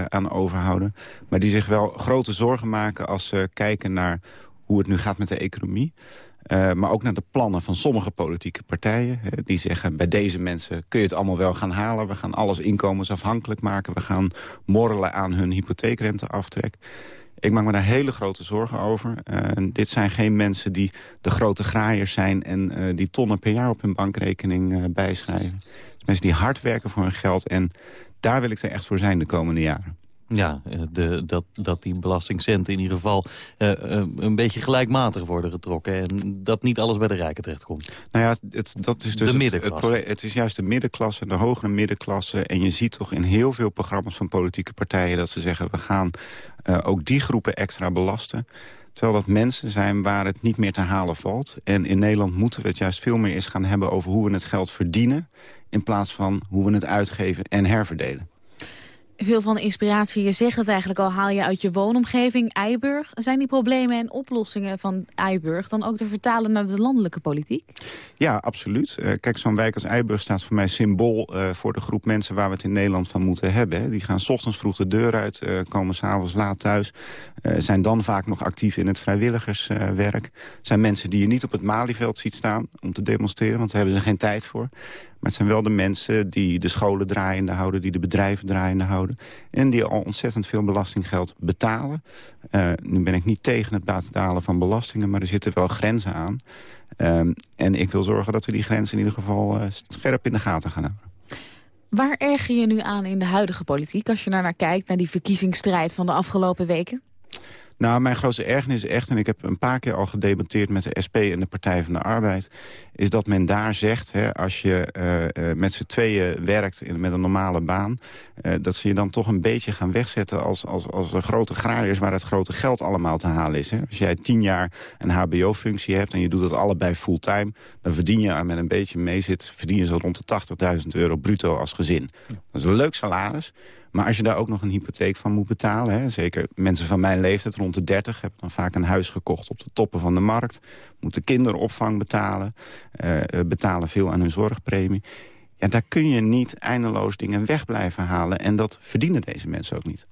aan overhouden. Maar die zich wel grote zorgen maken als ze kijken naar hoe het nu gaat met de economie. Uh, maar ook naar de plannen van sommige politieke partijen. Die zeggen, bij deze mensen kun je het allemaal wel gaan halen. We gaan alles inkomensafhankelijk maken. We gaan morrelen aan hun hypotheekrenteaftrek. Ik maak me daar hele grote zorgen over. Uh, dit zijn geen mensen die de grote graaiers zijn... en die tonnen per jaar op hun bankrekening bijschrijven. mensen die hard werken voor hun geld. En daar wil ik er echt voor zijn de komende jaren. Ja, eh, de, dat, dat die belastingcenten in ieder geval uh, uh, een beetje gelijkmatig worden getrokken. En dat niet alles bij de rijken terechtkomt. Nou ja, het, dat is dus de middenklasse. Het, het, is juist de middenklasse, de hogere middenklasse. En je ziet toch in heel veel programma's van politieke partijen... dat ze zeggen, we gaan uh, ook die groepen extra belasten. Terwijl dat mensen zijn waar het niet meer te halen valt. En in Nederland moeten we het juist veel meer eens gaan hebben... over hoe we het geld verdienen... in plaats van hoe we het uitgeven en herverdelen. Veel van de inspiratie, je zegt het eigenlijk al, haal je uit je woonomgeving, Eiburg. Zijn die problemen en oplossingen van Eiburg dan ook te vertalen naar de landelijke politiek? Ja, absoluut. Uh, kijk, zo'n wijk als Eiburg staat voor mij symbool uh, voor de groep mensen waar we het in Nederland van moeten hebben. Die gaan s ochtends vroeg de deur uit, uh, komen s'avonds laat thuis. zijn dan vaak nog actief in het vrijwilligerswerk. zijn mensen die je niet op het Malieveld ziet staan om te demonstreren, want daar hebben ze geen tijd voor. Het zijn wel de mensen die de scholen draaiende houden... die de bedrijven draaiende houden. En die al ontzettend veel belastinggeld betalen. Uh, nu ben ik niet tegen het betalen van belastingen... maar er zitten wel grenzen aan. Um, en ik wil zorgen dat we die grenzen in ieder geval uh, scherp in de gaten gaan houden. Waar erger je nu aan in de huidige politiek... als je naar kijkt, naar die verkiezingsstrijd van de afgelopen weken? Nou, mijn grootste ergernis is echt, en ik heb een paar keer al gedebatteerd met de SP en de Partij van de Arbeid, is dat men daar zegt, hè, als je uh, met z'n tweeën werkt met een normale baan, uh, dat ze je dan toch een beetje gaan wegzetten als, als, als de grote graaiers waar het grote geld allemaal te halen is. Hè. Als jij tien jaar een hbo-functie hebt en je doet dat allebei fulltime, dan verdien je, met een beetje meezit, verdien je zo rond de 80.000 euro bruto als gezin. Dat is een leuk salaris, maar als je daar ook nog een hypotheek van moet betalen... Hè, zeker mensen van mijn leeftijd, rond de 30... hebben dan vaak een huis gekocht op de toppen van de markt... moeten kinderopvang betalen, uh, betalen veel aan hun zorgpremie... Ja, daar kun je niet eindeloos dingen weg blijven halen. En dat verdienen deze mensen ook niet.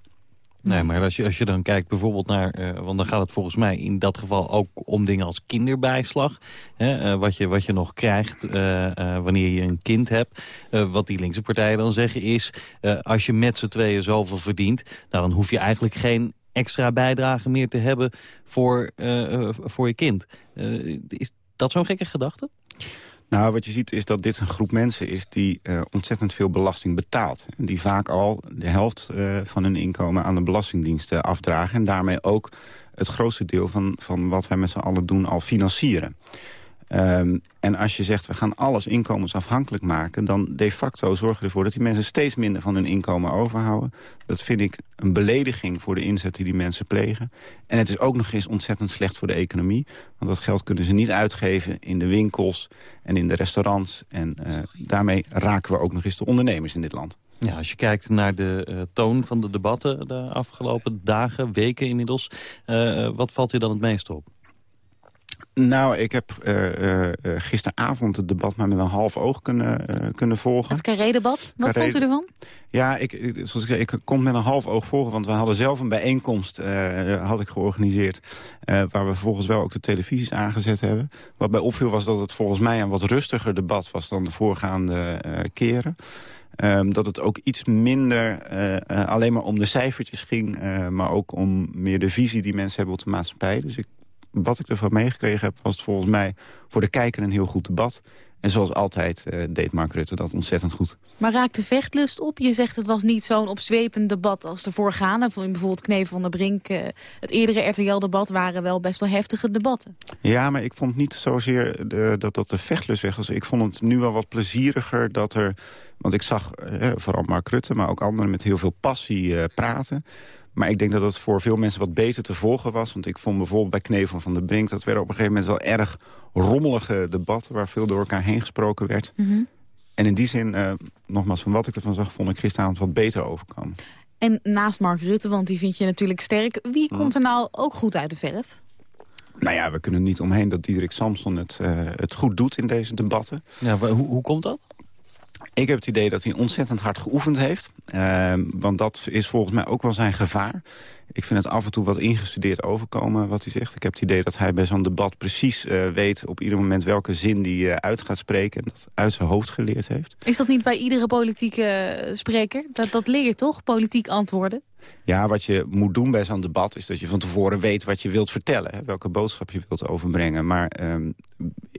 Nee, maar als je, als je dan kijkt bijvoorbeeld naar... Uh, want dan gaat het volgens mij in dat geval ook om dingen als kinderbijslag. Hè, uh, wat, je, wat je nog krijgt uh, wanneer je een kind hebt. wat die linkse partijen dan zeggen is... als je met z'n tweeën zoveel verdient... Nou, dan hoef je eigenlijk geen extra bijdrage meer te hebben voor, voor je kind. is dat zo'n gekke gedachte? Nou, wat je ziet is dat dit een groep mensen is die uh, ontzettend veel belasting betaalt. En die vaak al de helft uh, van hun inkomen aan de belastingdiensten afdragen. En daarmee ook het grootste deel van, van wat wij met z'n allen doen al financieren. Um, en als je zegt, we gaan alles inkomensafhankelijk maken... dan de facto zorgen we ervoor dat die mensen steeds minder van hun inkomen overhouden. Dat vind ik een belediging voor de inzet die die mensen plegen. En het is ook nog eens ontzettend slecht voor de economie. Want dat geld kunnen ze niet uitgeven in de winkels en in de restaurants. En uh, daarmee raken we ook nog eens de ondernemers in dit land. Ja, als je kijkt naar de uh, toon van de debatten de afgelopen dagen, weken inmiddels... Uh, wat valt je dan het meest op? Nou, ik heb uh, uh, gisteravond het debat maar met een half oog kunnen, uh, kunnen volgen. Het carré-debat, wat Carré... vond u ervan? Ja, ik, zoals ik zei, ik kon met een half oog volgen. Want we hadden zelf een bijeenkomst had ik georganiseerd. waar we vervolgens wel ook de televisies aangezet hebben. Wat mij opviel was dat het volgens mij een wat rustiger debat was dan de voorgaande keren. Um, dat het ook iets minder alleen maar om de cijfertjes ging... maar ook om meer de visie die mensen hebben op de maatschappij. Dus ik wat ik ervan meegekregen heb... was het volgens mij voor de kijker een heel goed debat. En zoals altijd uh, deed Mark Rutte dat ontzettend goed. Maar raakt de vechtlust op? Je zegt het was niet zo'n opzwepend debat als de voorgaande. Bijvoorbeeld Knevel van der Brink. Uh, het eerdere RTL-debat waren wel best wel heftige debatten. Ja, maar ik vond niet zozeer de, dat, dat de vechtlust weg was. Ik vond het nu wel wat plezieriger dat er... Want ik zag uh, vooral Mark Rutte, maar ook anderen met heel veel passie praten. Maar ik denk dat het voor veel mensen wat beter te volgen was. Want ik vond bijvoorbeeld bij Knevel van de Brink... dat werden op een gegeven moment wel erg rommelige debatten... waar veel door elkaar heen gesproken werd. Mhm. En in die zin, uh, nogmaals, van wat ik ervan zag... vond ik gisteravond wat beter overkomen. En naast Mark Rutte, want die vind je natuurlijk sterk... wie komt er nou ook goed uit de verf? Nou ja, we kunnen niet omheen dat Diederik Samson het, uh, het goed doet in deze debatten. Ja, hoe, hoe komt dat? Ik heb het idee dat hij ontzettend hard geoefend heeft. Uh, want dat is volgens mij ook wel zijn gevaar. Ik vind het af en toe wat ingestudeerd overkomen wat hij zegt. Ik heb het idee dat hij bij zo'n debat precies uh, weet... op ieder moment welke zin hij uh, uit gaat spreken... en dat uit zijn hoofd geleerd heeft. Is dat niet bij iedere politieke eh, spreker? Dat, dat leer je toch, politiek antwoorden? Ja, wat je moet doen bij zo'n debat is dat je van tevoren weet wat je wilt vertellen. Hè, welke boodschap je wilt overbrengen. Maar um,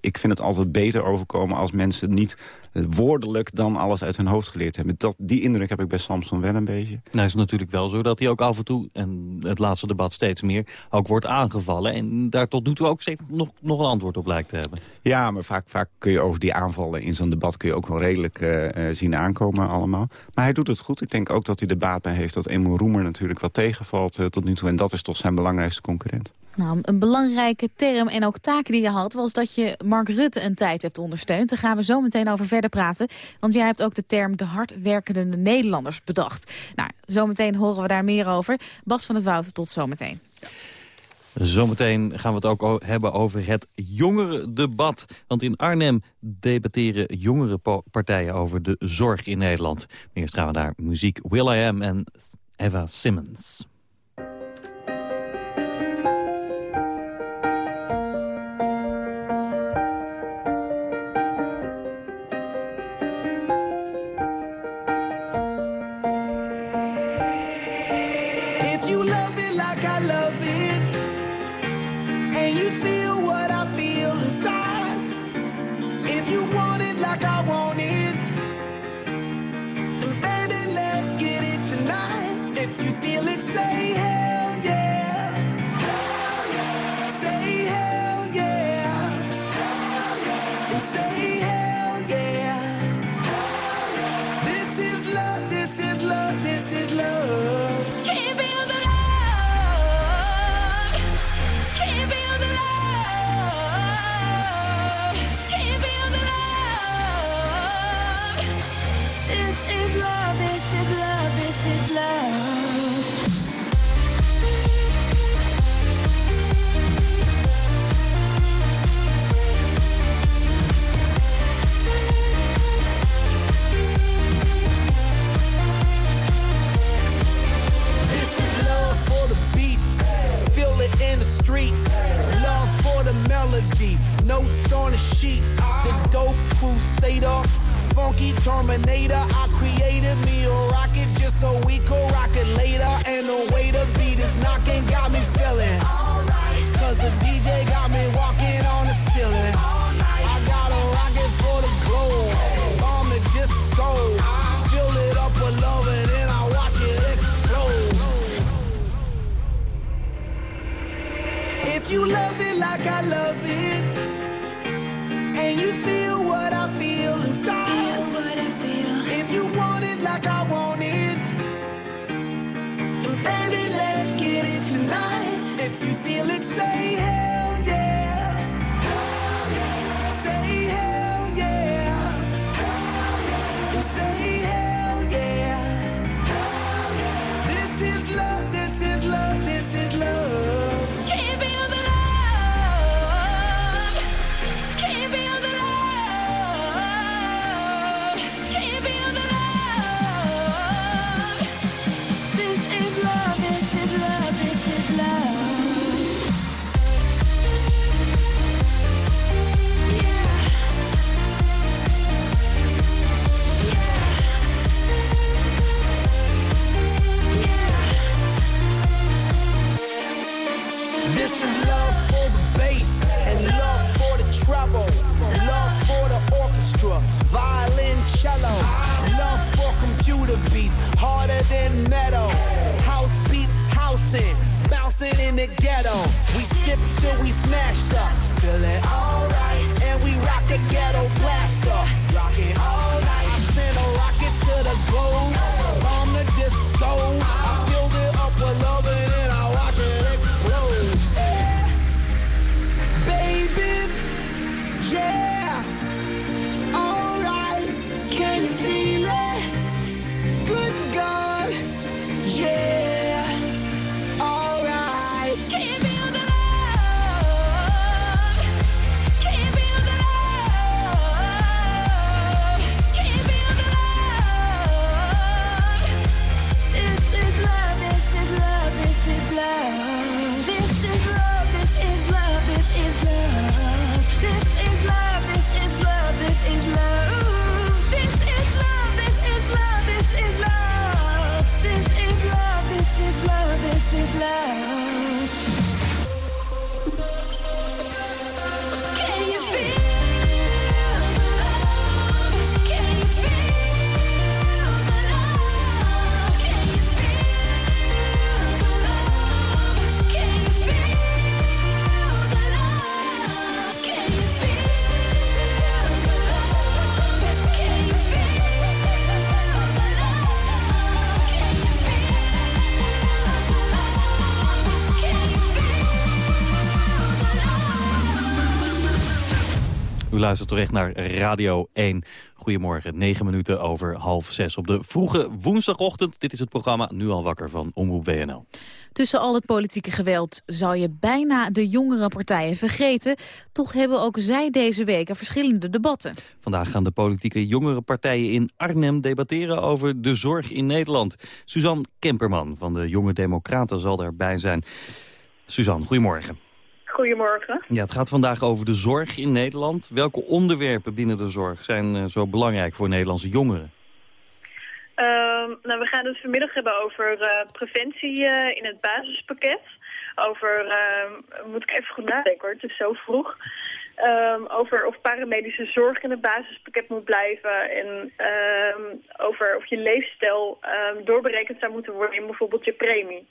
ik vind het altijd beter overkomen als mensen niet woordelijk dan alles uit hun hoofd geleerd hebben. Dat, die indruk heb ik bij Samson wel een beetje. Nou is het natuurlijk wel zo dat hij ook af en toe, en het laatste debat steeds meer, ook wordt aangevallen. En daar tot nu toe ook steeds nog, nog een antwoord op lijkt te hebben. Ja, maar vaak, vaak kun je over die aanvallen in zo'n debat kun je ook wel redelijk uh, zien aankomen allemaal. Maar hij doet het goed. Ik denk ook dat hij de baat bij heeft dat Emil Roemer natuurlijk wat tegenvalt uh, tot nu toe. En dat is toch zijn belangrijkste concurrent. Nou, een belangrijke term en ook taak die je had... was dat je Mark Rutte een tijd hebt ondersteund. Daar gaan we zo meteen over verder praten. Want jij hebt ook de term de hardwerkende Nederlanders bedacht. Nou, zometeen horen we daar meer over. Bas van het Woud, tot zometeen. Zometeen gaan we het ook hebben over het jongerendebat. Want in Arnhem debatteren jongere partijen over de zorg in Nederland. Maar eerst gaan we naar muziek Will.i.am en Eva Simmons. in the ghetto. We sip till we smashed up. Feel it alright. And we rock the ghetto blaster. Rock it all. U luistert terecht naar Radio 1. Goedemorgen, 9 minuten over half 6 op de vroege woensdagochtend. Dit is het programma Nu al wakker van Omroep WNL. Tussen al het politieke geweld zou je bijna de jongere partijen vergeten. Toch hebben ook zij deze weken verschillende debatten. Vandaag gaan de politieke jongere partijen in Arnhem debatteren over de zorg in Nederland. Suzanne Kemperman van de Jonge Democraten zal daarbij zijn. Suzanne, goedemorgen. Goedemorgen. Ja, het gaat vandaag over de zorg in Nederland. Welke onderwerpen binnen de zorg zijn uh, zo belangrijk voor Nederlandse jongeren? Uh, nou, we gaan het vanmiddag hebben over uh, preventie uh, in het basispakket. Over, ehm, moet ik even goed nadenken hoor, het is zo vroeg. Um, over of paramedische zorg in het basispakket moet blijven. En over of je leefstijl doorberekend zou moeten worden in bijvoorbeeld je premie.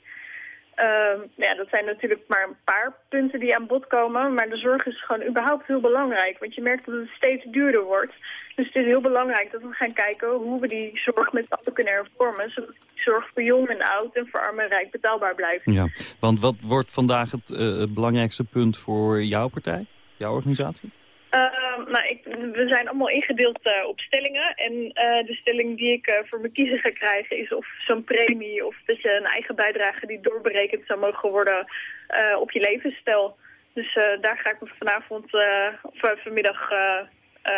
Uh, ja, dat zijn natuurlijk maar een paar punten die aan bod komen. Maar de zorg is gewoon überhaupt heel belangrijk. Want je merkt dat het steeds duurder wordt. Dus het is heel belangrijk dat we gaan kijken hoe we die zorg met stappen kunnen hervormen. Zodat die zorg voor jong en oud en voor arm en rijk betaalbaar blijft. Ja, want wat wordt vandaag het, het belangrijkste punt voor jouw partij, jouw organisatie? Uh, nou, ik, we zijn allemaal ingedeeld uh, op stellingen. En uh, de stelling die ik voor mijn kiezer ga krijgen is of zo'n premie... of dat je een eigen bijdrage die doorberekend zou mogen worden op je levensstijl. Dus daar ga ik me vanavond of vanmiddag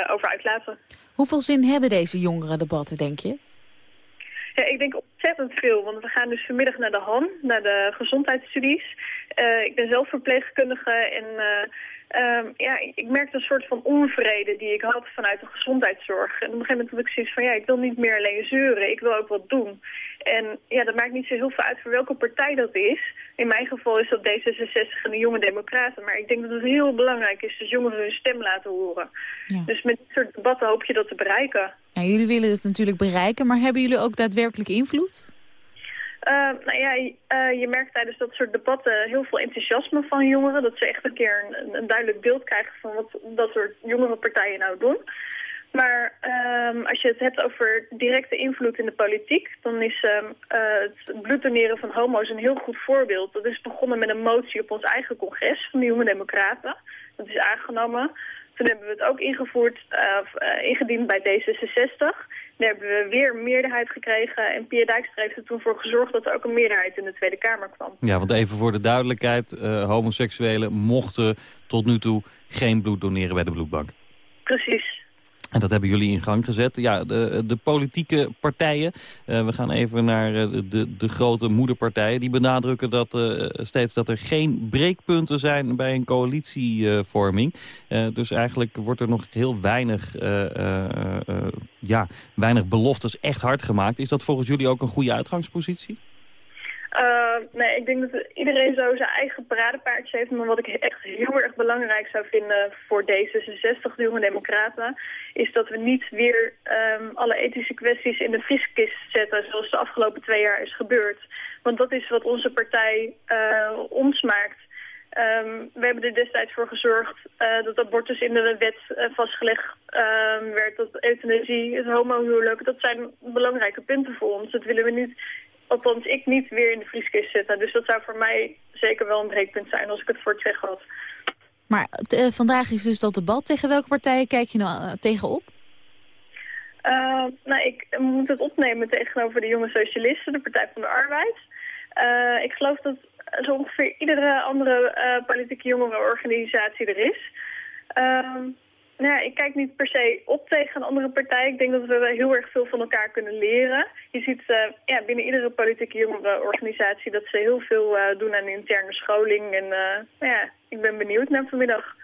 over uitlaten. Hoeveel zin hebben deze jongere debatten, denk je? Ja, ik denk ontzettend veel, want we gaan dus vanmiddag naar de HAN, naar de gezondheidsstudies. ik ben zelf verpleegkundige en... Um, ja, ik merkte een soort van onvrede die ik had vanuit de gezondheidszorg. En op een gegeven moment had ik zoiets van, ja, ik wil niet meer alleen zeuren, ik wil ook wat doen. En ja, dat maakt niet zo heel veel uit voor welke partij dat is. In mijn geval is dat D66 en de Jonge Democraten. Maar ik denk dat het heel belangrijk is dat jongeren hun stem laten horen. Ja. Dus met dit soort debatten hoop je dat te bereiken. Ja, jullie willen het natuurlijk bereiken, maar hebben jullie ook daadwerkelijk invloed? Uh, nou ja, uh, je merkt tijdens dat soort debatten heel veel enthousiasme van jongeren. Dat ze echt een keer een, duidelijk beeld krijgen van wat dat soort jongere partijen nou doen. Maar um, als je het hebt over directe invloed in de politiek... dan is um, uh, het bloeddoneren van homo's een heel goed voorbeeld. Dat is begonnen met een motie op ons eigen congres van de Jonge Democraten. Dat is aangenomen. Toen hebben we het ook ingevoerd, uh, ingediend bij D66. Daar hebben we weer een meerderheid gekregen. En Pierre Dijkstra heeft er toen voor gezorgd dat er ook een meerderheid in de Tweede Kamer kwam. Ja, want even voor de duidelijkheid. Uh, homoseksuelen mochten tot nu toe geen bloed doneren bij de bloedbank. Precies. En dat hebben jullie in gang gezet. Ja, de, de politieke partijen, uh, we gaan even naar de, de, de, grote moederpartijen... die benadrukken dat, uh, steeds dat er geen breekpunten zijn bij een coalitievorming. Dus eigenlijk wordt er nog heel weinig, ja, weinig beloftes echt hard gemaakt. Is dat volgens jullie ook een goede uitgangspositie? Uh, nee, ik denk dat iedereen zo zijn eigen paradepaardje heeft. Maar wat ik echt heel erg belangrijk zou vinden voor D66, de jonge democraten... is dat we niet weer um, alle ethische kwesties in de vrieskist zetten... zoals de afgelopen twee jaar is gebeurd. Want dat is wat onze partij uh, ons maakt. Um, we hebben er destijds voor gezorgd uh, dat abortus in de wet vastgelegd uh, werd. Dat euthanasie, het homohuwelijk, dat zijn belangrijke punten voor ons. Dat willen we niet althans ik niet weer in de vrieskist zitten. Dus dat zou voor mij zeker wel een breekpunt zijn als ik het voor het zeggen had. Maar uh, vandaag is dus dat debat. Tegen welke partijen kijk je nou uh, tegenop? Uh, nou, ik moet het opnemen tegenover de jonge socialisten, de Partij van de Arbeid. ik geloof dat zo ongeveer iedere andere politieke jongerenorganisatie er is. Nou ik kijk niet per se op tegen een andere partij. Ik denk dat we heel erg veel van elkaar kunnen leren. Je ziet uh, ja, binnen iedere politieke jongerenorganisatie dat ze heel veel uh, doen aan interne scholing. En uh, nou ja, ik ben benieuwd naar vanmiddag.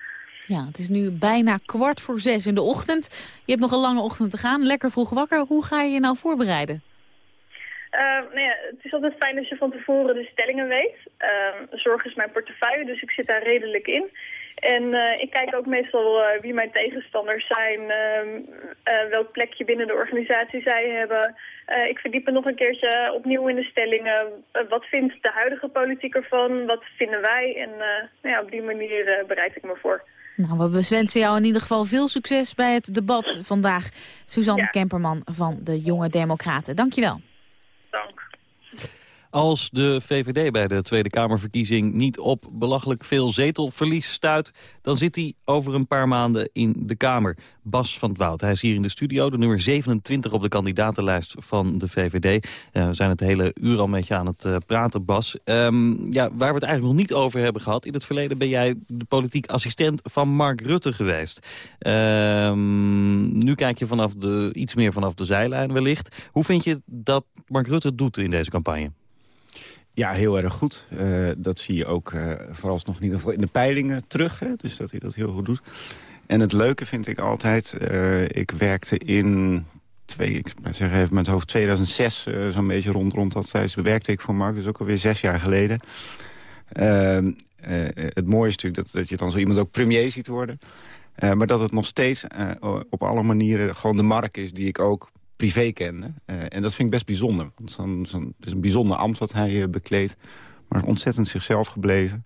Ja, het is nu bijna kwart voor zes in de ochtend. Je hebt nog een lange ochtend te gaan. Lekker vroeg wakker. Hoe ga je je nou voorbereiden? Uh, nou ja, het is altijd fijn als je van tevoren de stellingen weet. Uh, zorg is mijn portefeuille, dus ik zit daar redelijk in. En uh, ik kijk ook meestal uh, wie mijn tegenstanders zijn, uh, welk plekje binnen de organisatie zij hebben. ik verdiep me nog een keertje opnieuw in de stellingen. wat vindt de huidige politiek ervan? Wat vinden wij? En nou ja, op die manier bereid ik me voor. Nou, we wensen jou in ieder geval veel succes bij het debat vandaag. Suzanne ja. Kemperman van de Jonge Democraten. Dankjewel. Dank. Als de VVD bij de Tweede Kamerverkiezing niet op belachelijk veel zetelverlies stuit... dan zit hij over een paar maanden in de Kamer. Bas van het Woud, hij is hier in de studio, de nummer 27 op de kandidatenlijst van de VVD. Uh, we zijn het hele uur al met je aan het uh, praten, Bas. Um, ja, waar we het eigenlijk nog niet over hebben gehad... in het verleden ben jij de politiek assistent van Mark Rutte geweest. Um, nu kijk je vanaf de, iets meer vanaf de zijlijn wellicht. Hoe vind je dat Mark Rutte doet in deze campagne? Ja, heel erg goed. Uh, dat zie je ook uh, vooralsnog in ieder geval in de peilingen terug. Hè? Dus dat hij dat heel goed doet. En het leuke vind ik altijd... Uh, ik werkte in... Twee, ik zeg even met hoofd 2006, zo'n beetje rond, rond dat tijd werkte ik voor Mark. Dus ook alweer zes jaar geleden. Ehm, het mooie is natuurlijk dat, dat je dan zo iemand ook premier ziet worden. maar dat het nog steeds op alle manieren gewoon de Mark is die ik ook privé kende. Uh, en dat vind ik best bijzonder. Het is een bijzonder ambt wat hij uh, bekleedt. Maar ontzettend zichzelf gebleven.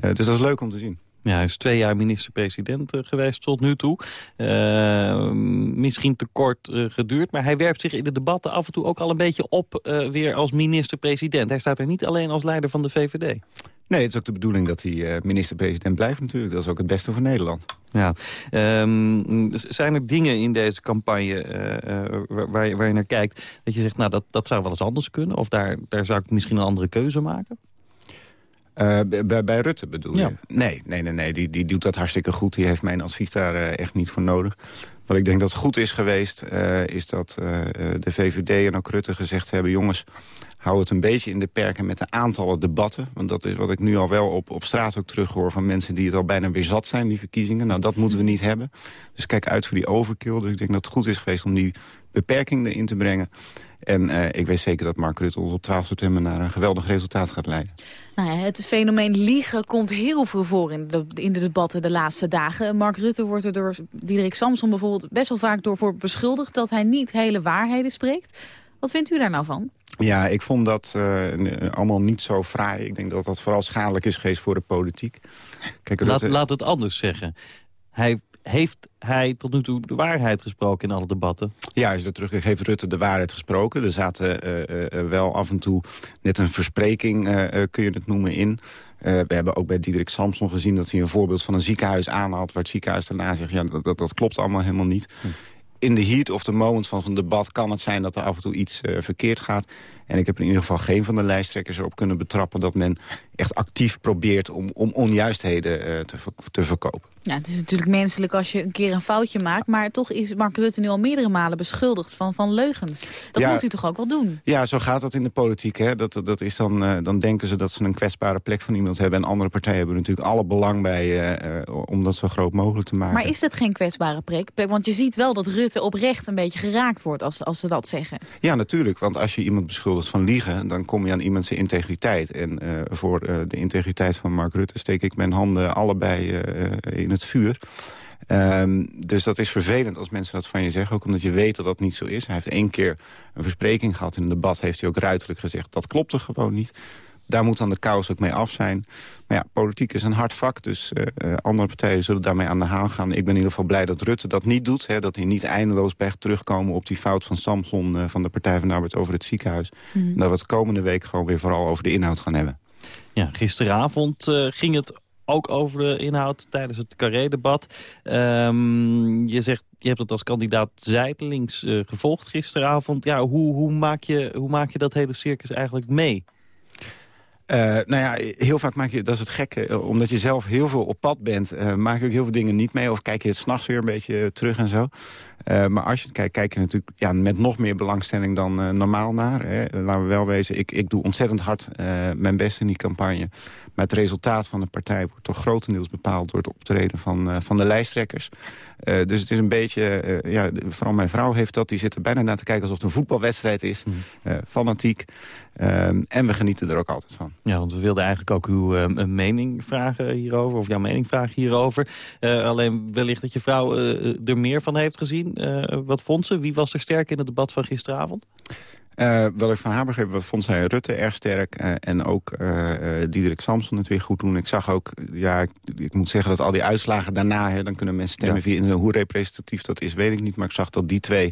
Uh, dus dat is leuk om te zien. Ja, hij is twee jaar minister-president geweest tot nu toe. misschien te kort geduurd, maar hij werpt zich in de debatten af en toe ook al een beetje op weer als minister-president. Hij staat er niet alleen als leider van de VVD. Nee, het is ook de bedoeling dat hij minister-president blijft natuurlijk. Dat is ook het beste voor Nederland. Ja. Um, zijn er dingen in deze campagne uh, uh, waar, je, waar je naar kijkt... dat je zegt, nou, dat, dat zou wel eens anders kunnen? Of daar, daar zou ik misschien een andere keuze maken? Uh, bij, bij, Rutte bedoel ja. je? Nee, nee, nee, nee. Die, die doet dat hartstikke goed. Die heeft mijn advies daar echt niet voor nodig. Wat ik denk dat goed is geweest, is dat de VVD en ook Rutte gezegd hebben... jongens, hou het een beetje in de perken met de aantallen debatten. Want dat is wat ik nu al wel op, op straat ook terughoor van mensen die het al bijna weer zat zijn, die verkiezingen. Nou, dat moeten we niet hebben. Dus kijk uit voor die overkill. Dus ik denk dat het goed is geweest om die beperking erin te brengen. En uh, ik weet zeker dat Mark Rutte ons op 12 september naar een geweldig resultaat gaat leiden. Nou het fenomeen liegen komt heel veel voor in de, in de debatten de laatste dagen. Mark Rutte wordt er door Diederik Samson bijvoorbeeld best wel vaak door voor beschuldigd... dat hij niet hele waarheden spreekt. Wat vindt u daar nou van? Ja, ik vond dat uh, allemaal niet zo fraai. Ik denk dat dat vooral schadelijk is geweest voor de politiek. Kijk, laat, Rutte... laat het anders zeggen. Hij heeft hij tot nu toe de waarheid gesproken in alle debatten? Ja, is er terug. Heeft Rutte de waarheid gesproken. Er zaten uh, uh, wel af en toe net een verspreking, uh, kun je het noemen, in. we hebben ook bij Diederik Samson gezien dat hij een voorbeeld van een ziekenhuis aanhaalt... waar het ziekenhuis daarna zegt, ja, dat, dat, dat klopt allemaal helemaal niet. Hm in de heat of the moment van zo'n debat kan het zijn dat er af en toe iets uh, verkeerd gaat. En ik heb in ieder geval geen van de lijsttrekkers erop kunnen betrappen... dat men echt actief probeert om, om onjuistheden uh, te, te verkopen. Ja, het is natuurlijk menselijk als je een keer een foutje maakt... maar toch is Mark Rutte nu al meerdere malen beschuldigd van, van leugens. Dat ja, moet u toch ook wel doen? Ja, zo gaat dat in de politiek. Hè? Dat, dat is dan, uh, dan denken ze dat ze een kwetsbare plek van iemand hebben... en andere partijen hebben natuurlijk alle belang bij uh, om dat zo groot mogelijk te maken. Maar is dat geen kwetsbare plek? Want je ziet wel dat Rutte oprecht een beetje geraakt wordt als, als ze dat zeggen. Ja, natuurlijk. Want als je iemand beschuldigt van liegen... dan kom je aan iemands integriteit. En uh, voor uh, de integriteit van Mark Rutte steek ik mijn handen allebei uh, in het vuur. Um, dus dat is vervelend als mensen dat van je zeggen. Ook omdat je weet dat dat niet zo is. Hij heeft één keer een verspreking gehad in een debat. Heeft hij ook ruiterlijk gezegd. Dat klopte gewoon niet. Daar moet dan de kous ook mee af zijn. Maar ja, politiek is een hard vak, dus uh, andere partijen zullen daarmee aan de haal gaan. Ik ben in ieder geval blij dat Rutte dat niet doet. Hè, dat hij niet eindeloos blijft terugkomen op die fout van Samson... Uh, van de Partij van de Arbeid over het ziekenhuis. Mm. En dat we het komende week gewoon weer vooral over de inhoud gaan hebben. Ja, gisteravond ging het ook over de inhoud tijdens het Carré-debat. Um, je zegt, je hebt het als kandidaat zijdelings gevolgd gisteravond. Ja, hoe, hoe, maak je, hoe maak je dat hele circus eigenlijk mee? Uh, nou ja, heel vaak maak je, dat is het gekke, eh, omdat je zelf heel veel op pad bent, uh, maak je ook heel veel dingen niet mee. Of kijk je het s'nachts weer een beetje terug en zo. Maar als je het kijkt, kijk je natuurlijk ja, met nog meer belangstelling dan normaal naar. Hè. Laten we wel wezen, ik, ik doe ontzettend hard mijn best in die campagne. Maar het resultaat van de partij wordt toch grotendeels bepaald door het optreden van, van de lijsttrekkers. Dus het is een beetje, ja, vooral mijn vrouw heeft dat, die zit er bijna naar te kijken alsof het een voetbalwedstrijd is. Mm. fanatiek. Ehm, en we genieten er ook altijd van. Ja, want we wilden eigenlijk ook uw mening vragen hierover, of jouw mening vragen hierover. Alleen wellicht dat je vrouw er meer van heeft gezien. wat vond ze? Wie was er sterk in het debat van gisteravond? Uh, wat ik van haar begreep, vond zij Rutte erg sterk. Uh, en ook uh, Diederik Samson het weer goed doen. Ik zag ook, ja, ik, ik moet zeggen dat al die uitslagen daarna... Hè, dan kunnen mensen stemmen ja. via hoe representatief dat is, weet ik niet. Maar ik zag dat die twee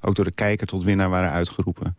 ook door de kijker tot winnaar waren uitgeroepen.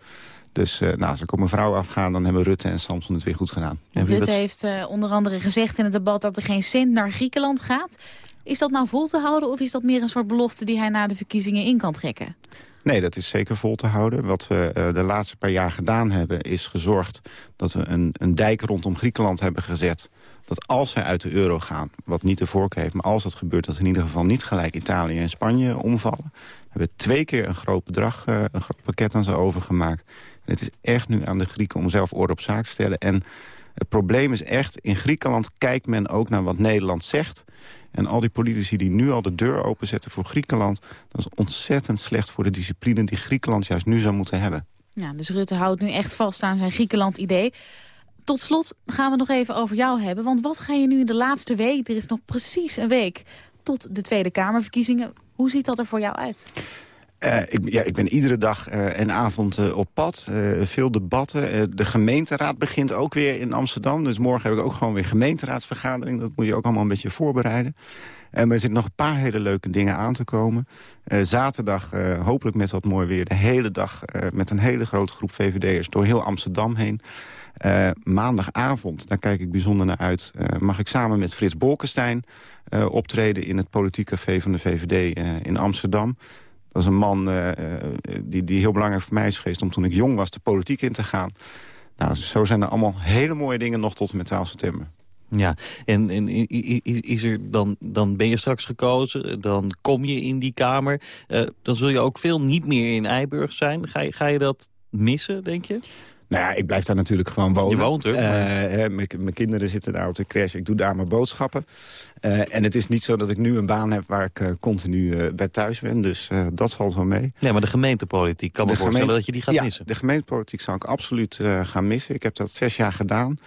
Dus uh, nou, als ik op mijn vrouw afgaan, dan hebben Rutte en Samson het weer goed gedaan. Rutte heeft uh, onder andere gezegd in het debat dat er geen cent naar Griekenland gaat. Is dat nou vol te houden of is dat meer een soort belofte die hij na de verkiezingen in kan trekken? Nee, dat is zeker vol te houden. Wat we uh, de laatste paar jaar gedaan hebben... is gezorgd dat we een, een dijk rondom Griekenland hebben gezet... dat als zij uit de euro gaan, wat niet de voorkeur heeft... maar als dat gebeurt, dat in ieder geval niet gelijk Italië en Spanje omvallen. We hebben twee keer een groot bedrag, uh, een groot pakket aan ze overgemaakt. Het is echt nu aan de Grieken om zelf orde op zaak te stellen. En het probleem is echt, in Griekenland kijkt men ook naar wat Nederland zegt... En al die politici die nu al de deur openzetten voor Griekenland... dat is ontzettend slecht voor de discipline die Griekenland juist nu zou moeten hebben. Ja, dus Rutte houdt nu echt vast aan zijn Griekenland-idee. Tot slot gaan we nog even over jou hebben. Want wat ga je nu in de laatste week, er is nog precies een week... tot de Tweede Kamerverkiezingen. Hoe ziet dat er voor jou uit? Uh, ik, ja, ik ben iedere dag uh, en avond uh, op pad. veel debatten. de gemeenteraad begint ook weer in Amsterdam. Dus morgen heb ik ook gewoon weer gemeenteraadsvergadering. Dat moet je ook allemaal een beetje voorbereiden. maar er zitten nog een paar hele leuke dingen aan te komen. zaterdag hopelijk met wat mooi weer. De hele dag met een hele grote groep VVD'ers door heel Amsterdam heen. maandagavond, daar kijk ik bijzonder naar uit... mag ik samen met Frits Bolkestein optreden in het politiek café van de VVD in Amsterdam. Dat is een man uh, die, die heel belangrijk voor mij is geweest... om toen ik jong was de politiek in te gaan. Nou, zo zijn er allemaal hele mooie dingen nog tot en met 12 september. Ja, en, is er dan, dan ben je straks gekozen, dan kom je in die Kamer. Uh, dan zul je ook veel niet meer in Eiburg zijn. Ga ga je dat missen, denk je? Nou ja, ik blijf daar natuurlijk gewoon wonen. Je woont er. Uh, mijn kinderen zitten daar op de crash. Ik doe daar mijn boodschappen. Uh, en het is niet zo dat ik nu een baan heb waar ik uh, continu bij thuis ben. Dus dat valt wel mee. Nee, maar de gemeentepolitiek kan me voorstellen gemeente, dat je die gaat ja, missen. de gemeentepolitiek zou ik absoluut gaan missen. Ik heb dat zes jaar gedaan.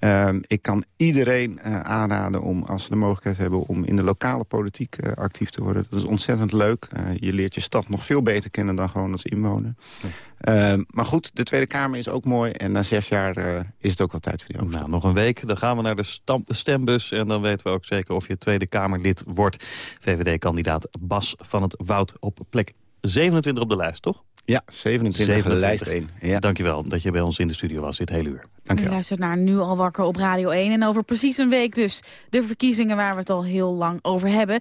Uh, ik kan iedereen uh, aanraden om, als ze de mogelijkheid hebben... om in de lokale politiek uh, actief te worden. Dat is ontzettend leuk. je leert je stad nog veel beter kennen dan gewoon als inwoner. Ja. Ehm, maar goed, de Tweede Kamer is ook mooi. En na zes jaar is het ook wel tijd voor die overstap. Nou, nog een week. Dan gaan we naar de stembus. En dan weten we ook zeker of je Tweede Kamerlid wordt. VVD-kandidaat Bas van het Woud op plek 27 op de lijst, toch? Ja, 27, 27. lijst 1. Ja. Dankjewel dat je bij ons in de studio was dit hele uur. Dankjewel. U luistert naar Nu al wakker op Radio 1. En over precies een week dus de verkiezingen waar we het al heel lang over hebben.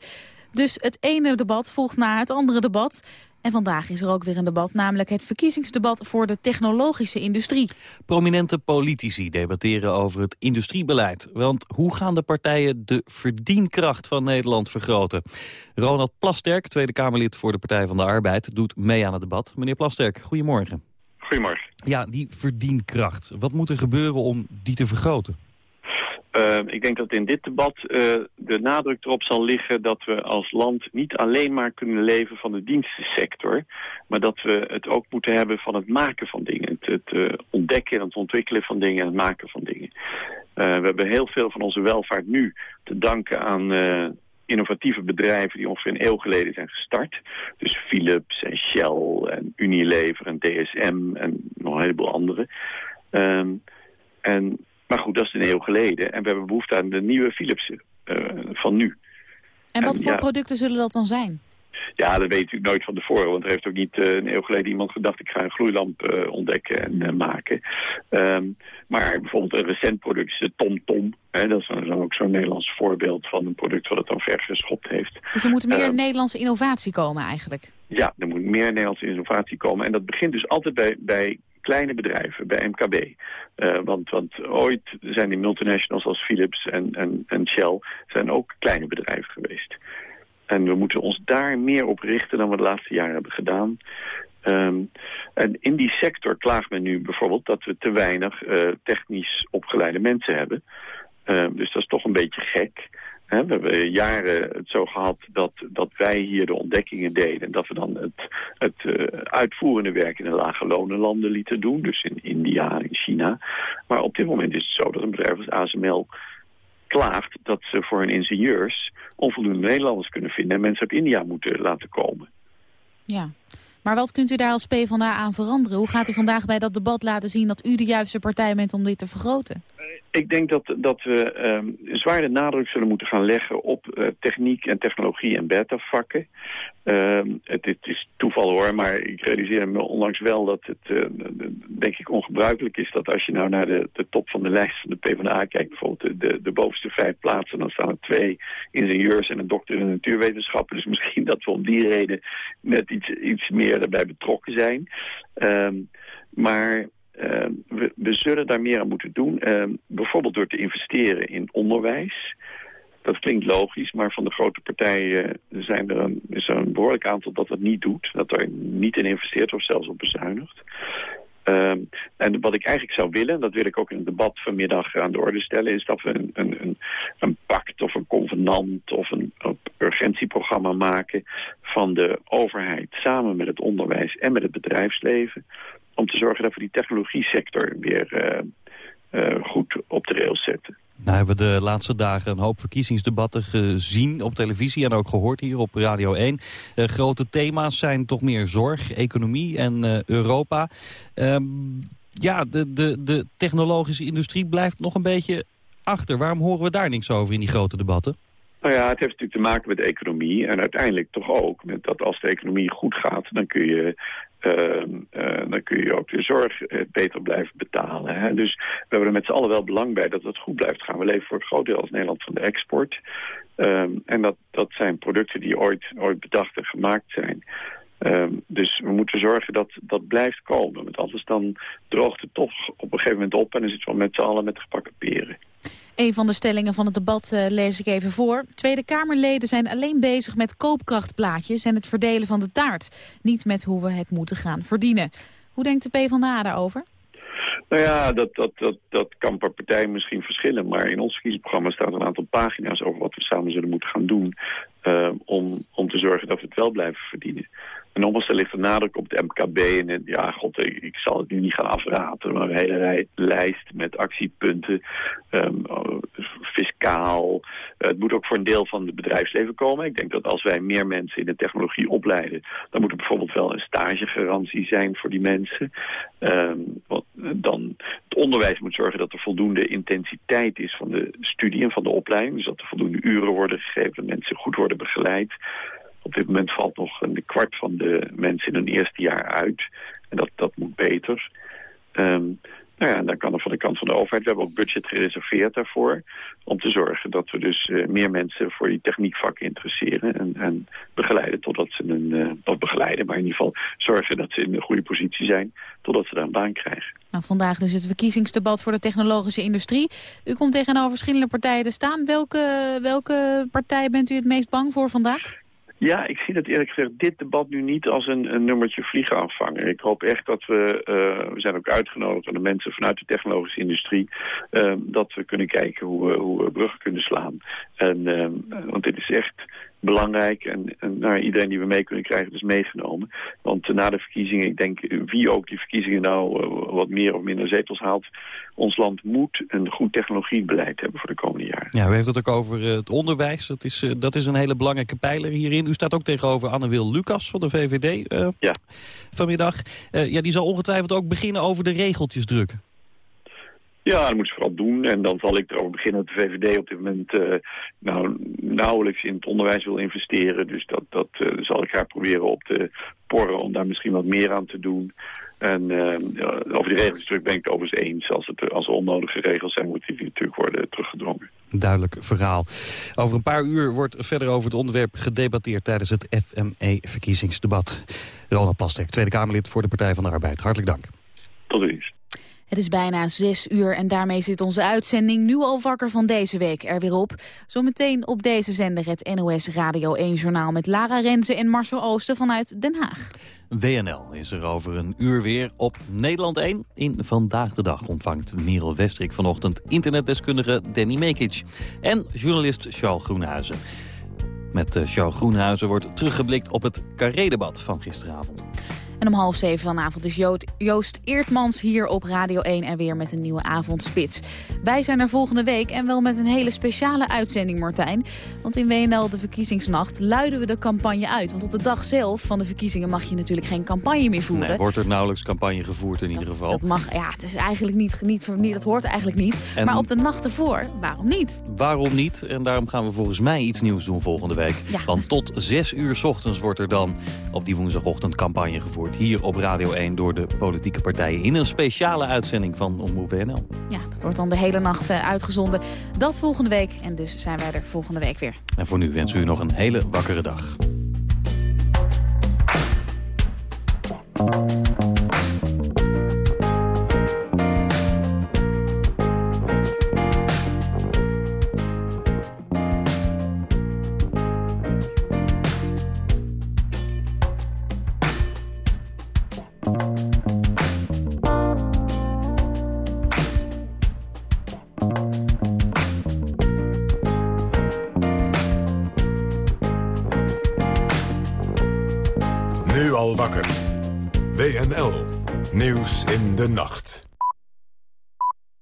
Dus het ene debat volgt na het andere debat. En vandaag is er ook weer een debat, namelijk het verkiezingsdebat voor de technologische industrie. Prominente politici debatteren over het industriebeleid. Want hoe gaan de partijen de verdienkracht van Nederland vergroten? Ronald Plasterk, Tweede Kamerlid voor de Partij van de Arbeid, doet mee aan het debat. Meneer Plasterk, goedemorgen. Goedemorgen. Ja, die verdienkracht. Wat moet er gebeuren om die te vergroten? Uh, ik denk dat in dit debat uh, de nadruk erop zal liggen dat we als land niet alleen maar kunnen leven van de dienstensector, maar dat we het ook moeten hebben van het maken van dingen. Het, uh, ontdekken en het ontwikkelen van dingen en het maken van dingen. we hebben heel veel van onze welvaart nu te danken aan innovatieve bedrijven die ongeveer een eeuw geleden zijn gestart. Dus Philips en Shell en Unilever en DSM en nog een heleboel andere. Um, en maar goed, dat is een eeuw geleden. En we hebben behoefte aan de nieuwe Philips uh, van nu. En wat en, voor ja, producten zullen dat dan zijn? Ja, dat weet u nooit van tevoren. Want er heeft ook niet uh, een eeuw geleden iemand gedacht... ik ga een gloeilamp uh, ontdekken en uh, maken. Um, maar bijvoorbeeld een recent product is de TomTom. Hè, dat is dan ook zo'n Nederlands voorbeeld van een product... wat het dan ver geschopt heeft. Dus er moet meer um, Nederlandse innovatie komen eigenlijk? Ja, er moet meer Nederlandse innovatie komen. En dat begint dus altijd bij, bij kleine bedrijven, bij MKB. Uh, want, want ooit zijn die multinationals als Philips en, en, en Shell... zijn ook kleine bedrijven geweest. En we moeten ons daar meer op richten dan we de laatste jaren hebben gedaan. Um, en in die sector klaagt men nu bijvoorbeeld dat we te weinig uh, technisch opgeleide mensen hebben. Uh, dus dat is toch een beetje gek. He, we hebben jaren het zo gehad dat, dat wij hier de ontdekkingen deden... en dat we dan het, het uh, uitvoerende werk in de lage lonenlanden lieten doen. Dus in India, in China. Maar op dit moment is het zo dat een bedrijf als ASML klaagt... dat ze voor hun ingenieurs onvoldoende Nederlanders kunnen vinden... en mensen uit India moeten laten komen. Ja, maar wat kunt u daar als PvdA aan veranderen? Hoe gaat u vandaag bij dat debat laten zien dat u de juiste partij bent om dit te vergroten? Ik denk dat, dat we um, zwaar de nadruk zullen moeten gaan leggen op uh, techniek en technologie en beta-vakken. Um, het, is toeval hoor, maar ik realiseer me onlangs wel dat het uh, denk ik ongebruikelijk is dat als je nou naar de, de top van de lijst van de PvdA kijkt, bijvoorbeeld de, de, bovenste vijf plaatsen, dan staan er twee ingenieurs en een dokter in natuurwetenschappen. Dus misschien dat we om die reden net iets, iets meer erbij betrokken zijn. Um, maar uh, we, zullen daar meer aan moeten doen. Uh, bijvoorbeeld door te investeren in onderwijs. Dat klinkt logisch, maar van de grote partijen zijn er een, is er een behoorlijk aantal dat dat niet doet. Dat er niet in investeert of zelfs op bezuinigt. Uh, en wat ik eigenlijk zou willen, dat wil ik ook in het debat vanmiddag aan de orde stellen, is dat we een, een, een, een pact of een convenant of een, een urgentieprogramma maken van de overheid samen met het onderwijs en met het bedrijfsleven om te zorgen dat we die technologie sector weer uh, uh, goed op de rails zetten. Nou hebben we de laatste dagen een hoop verkiezingsdebatten gezien op televisie en ook gehoord hier op Radio 1. Uh, grote thema's zijn toch meer zorg, economie en Europa. Um, ja, de, de, de technologische industrie blijft nog een beetje achter. Waarom horen we daar niks over in die grote debatten? Nou ja, het heeft natuurlijk te maken met de economie en uiteindelijk toch ook met dat als de economie goed gaat, dan kun je dan kun je ook de zorg uh, beter blijven betalen. Hè? Dus we hebben er met z'n allen wel belang bij dat het goed blijft gaan. We leven voor een groot deel als Nederland van de export. Um, en dat, dat zijn producten die ooit, ooit bedacht en gemaakt zijn. Um, dus we moeten zorgen dat dat blijft komen. Want anders dan droogt het toch op een gegeven moment op... en dan zitten we met z'n allen met gepakken peren. Een van de stellingen van het debat uh, lees ik even voor. Tweede Kamerleden zijn alleen bezig met koopkrachtplaatjes en het verdelen van de taart. Niet met hoe we het moeten gaan verdienen. Hoe denkt de PvdA daarover? Nou ja, dat, dat, dat, dat kan per partij misschien verschillen. Maar in ons verkiezingsprogramma staat een aantal pagina's over wat we samen zullen moeten gaan doen. Uh, om, om te zorgen dat we het wel blijven verdienen. En nogmaals, er ligt een nadruk op het MKB. En ja, god, ik, zal het nu niet gaan afraten. Maar een hele rij, lijst met actiepunten. Um, fiscaal. Uh, het moet ook voor een deel van het bedrijfsleven komen. Ik denk dat als wij meer mensen in de technologie opleiden... dan moet er bijvoorbeeld wel een stagegarantie zijn voor die mensen. Um, wat, dan het onderwijs moet zorgen dat er voldoende intensiteit is van de studie en van de opleiding. Dus dat er voldoende uren worden gegeven, mensen goed worden begeleid. Op dit moment valt nog een kwart van de mensen in hun eerste jaar uit. En dat, dat moet beter. Um, nou ja, en dan kan er van de kant van de overheid... We hebben ook budget gereserveerd daarvoor... om te zorgen dat we dus uh, meer mensen voor die techniekvakken interesseren... en, en begeleiden totdat ze een... Uh, begeleiden, maar in ieder geval zorgen dat ze in een goede positie zijn... totdat ze daar een baan krijgen. Nou, vandaag dus het verkiezingsdebat voor de technologische industrie. U komt tegenover verschillende partijen te staan. Welke, welke partij bent u het meest bang voor vandaag? Ja, ik zie dat eerlijk gezegd dit debat nu niet als een, een nummertje vliegen afvangen. Ik hoop echt dat we, uh, we zijn ook uitgenodigd aan de mensen vanuit de technologische industrie, uh, dat we kunnen kijken hoe we, hoe bruggen kunnen slaan. En, uh, want dit is echt belangrijk en, en nou, iedereen die we mee kunnen krijgen is meegenomen. Want na de verkiezingen, ik denk wie ook die verkiezingen nou wat meer of minder zetels haalt, ons land moet een goed technologiebeleid hebben voor de komende jaren. Ja, u heeft het ook over het onderwijs. Dat is, dat is een hele belangrijke pijler hierin. U staat ook tegenover Anne-Wil Lucas van de VVD uh, ja. vanmiddag. Uh, ja, die zal ongetwijfeld ook beginnen over de regeltjes drukken. Ja, dat moet ze vooral doen. En dan zal ik erover beginnen dat de VVD op dit moment uh, nou, nauwelijks in het onderwijs wil investeren. Dus dat, dat uh, zal ik graag proberen op te porren om daar misschien wat meer aan te doen. En uh, over die regelsdruk ben ik het overigens eens. Als, het, als er onnodige regels zijn, moeten die natuurlijk worden teruggedrongen. Duidelijk verhaal. Over een paar uur wordt verder over het onderwerp gedebatteerd tijdens het FME-verkiezingsdebat. Ronald Plastek, Tweede Kamerlid voor de Partij van de Arbeid. Hartelijk dank. Het is bijna zes uur en daarmee zit onze uitzending nu al wakker van deze week er weer op. Zometeen op deze zender het NOS Radio 1-journaal met Lara Renze en Marcel Oosten vanuit Den Haag. WNL is er over een uur weer op Nederland 1. In Vandaag de Dag ontvangt Merel Westrik vanochtend internetdeskundige Danny Mekic. En journalist Charles Groenhuizen. Met Charles Groenhuizen wordt teruggeblikt op het carré-debat van gisteravond. En om half zeven vanavond is Joost Eertmans hier op Radio 1 en weer met een nieuwe avondspits. Wij zijn er volgende week en wel met een hele speciale uitzending, Martijn. Want in WNL de verkiezingsnacht luiden we de campagne uit. Want op de dag zelf van de verkiezingen mag je natuurlijk geen campagne meer voeren. Nee, wordt er nauwelijks campagne gevoerd in ieder geval. Dat mag, ja, het is eigenlijk niet, niet, niet dat hoort eigenlijk niet. Maar op de nacht ervoor, waarom niet? Waarom niet? En daarom gaan we volgens mij iets nieuws doen volgende week. Want tot zes uur s ochtends wordt er dan op die woensdagochtend campagne gevoerd. Hier op Radio 1 door de politieke partijen. In een speciale uitzending van Omroep WNL. Ja, dat wordt dan de hele nacht uh, uitgezonden. Dat volgende week. En dus zijn wij er volgende week weer. En voor nu wensen we u nog een hele wakkere dag. Nieuws in de nacht.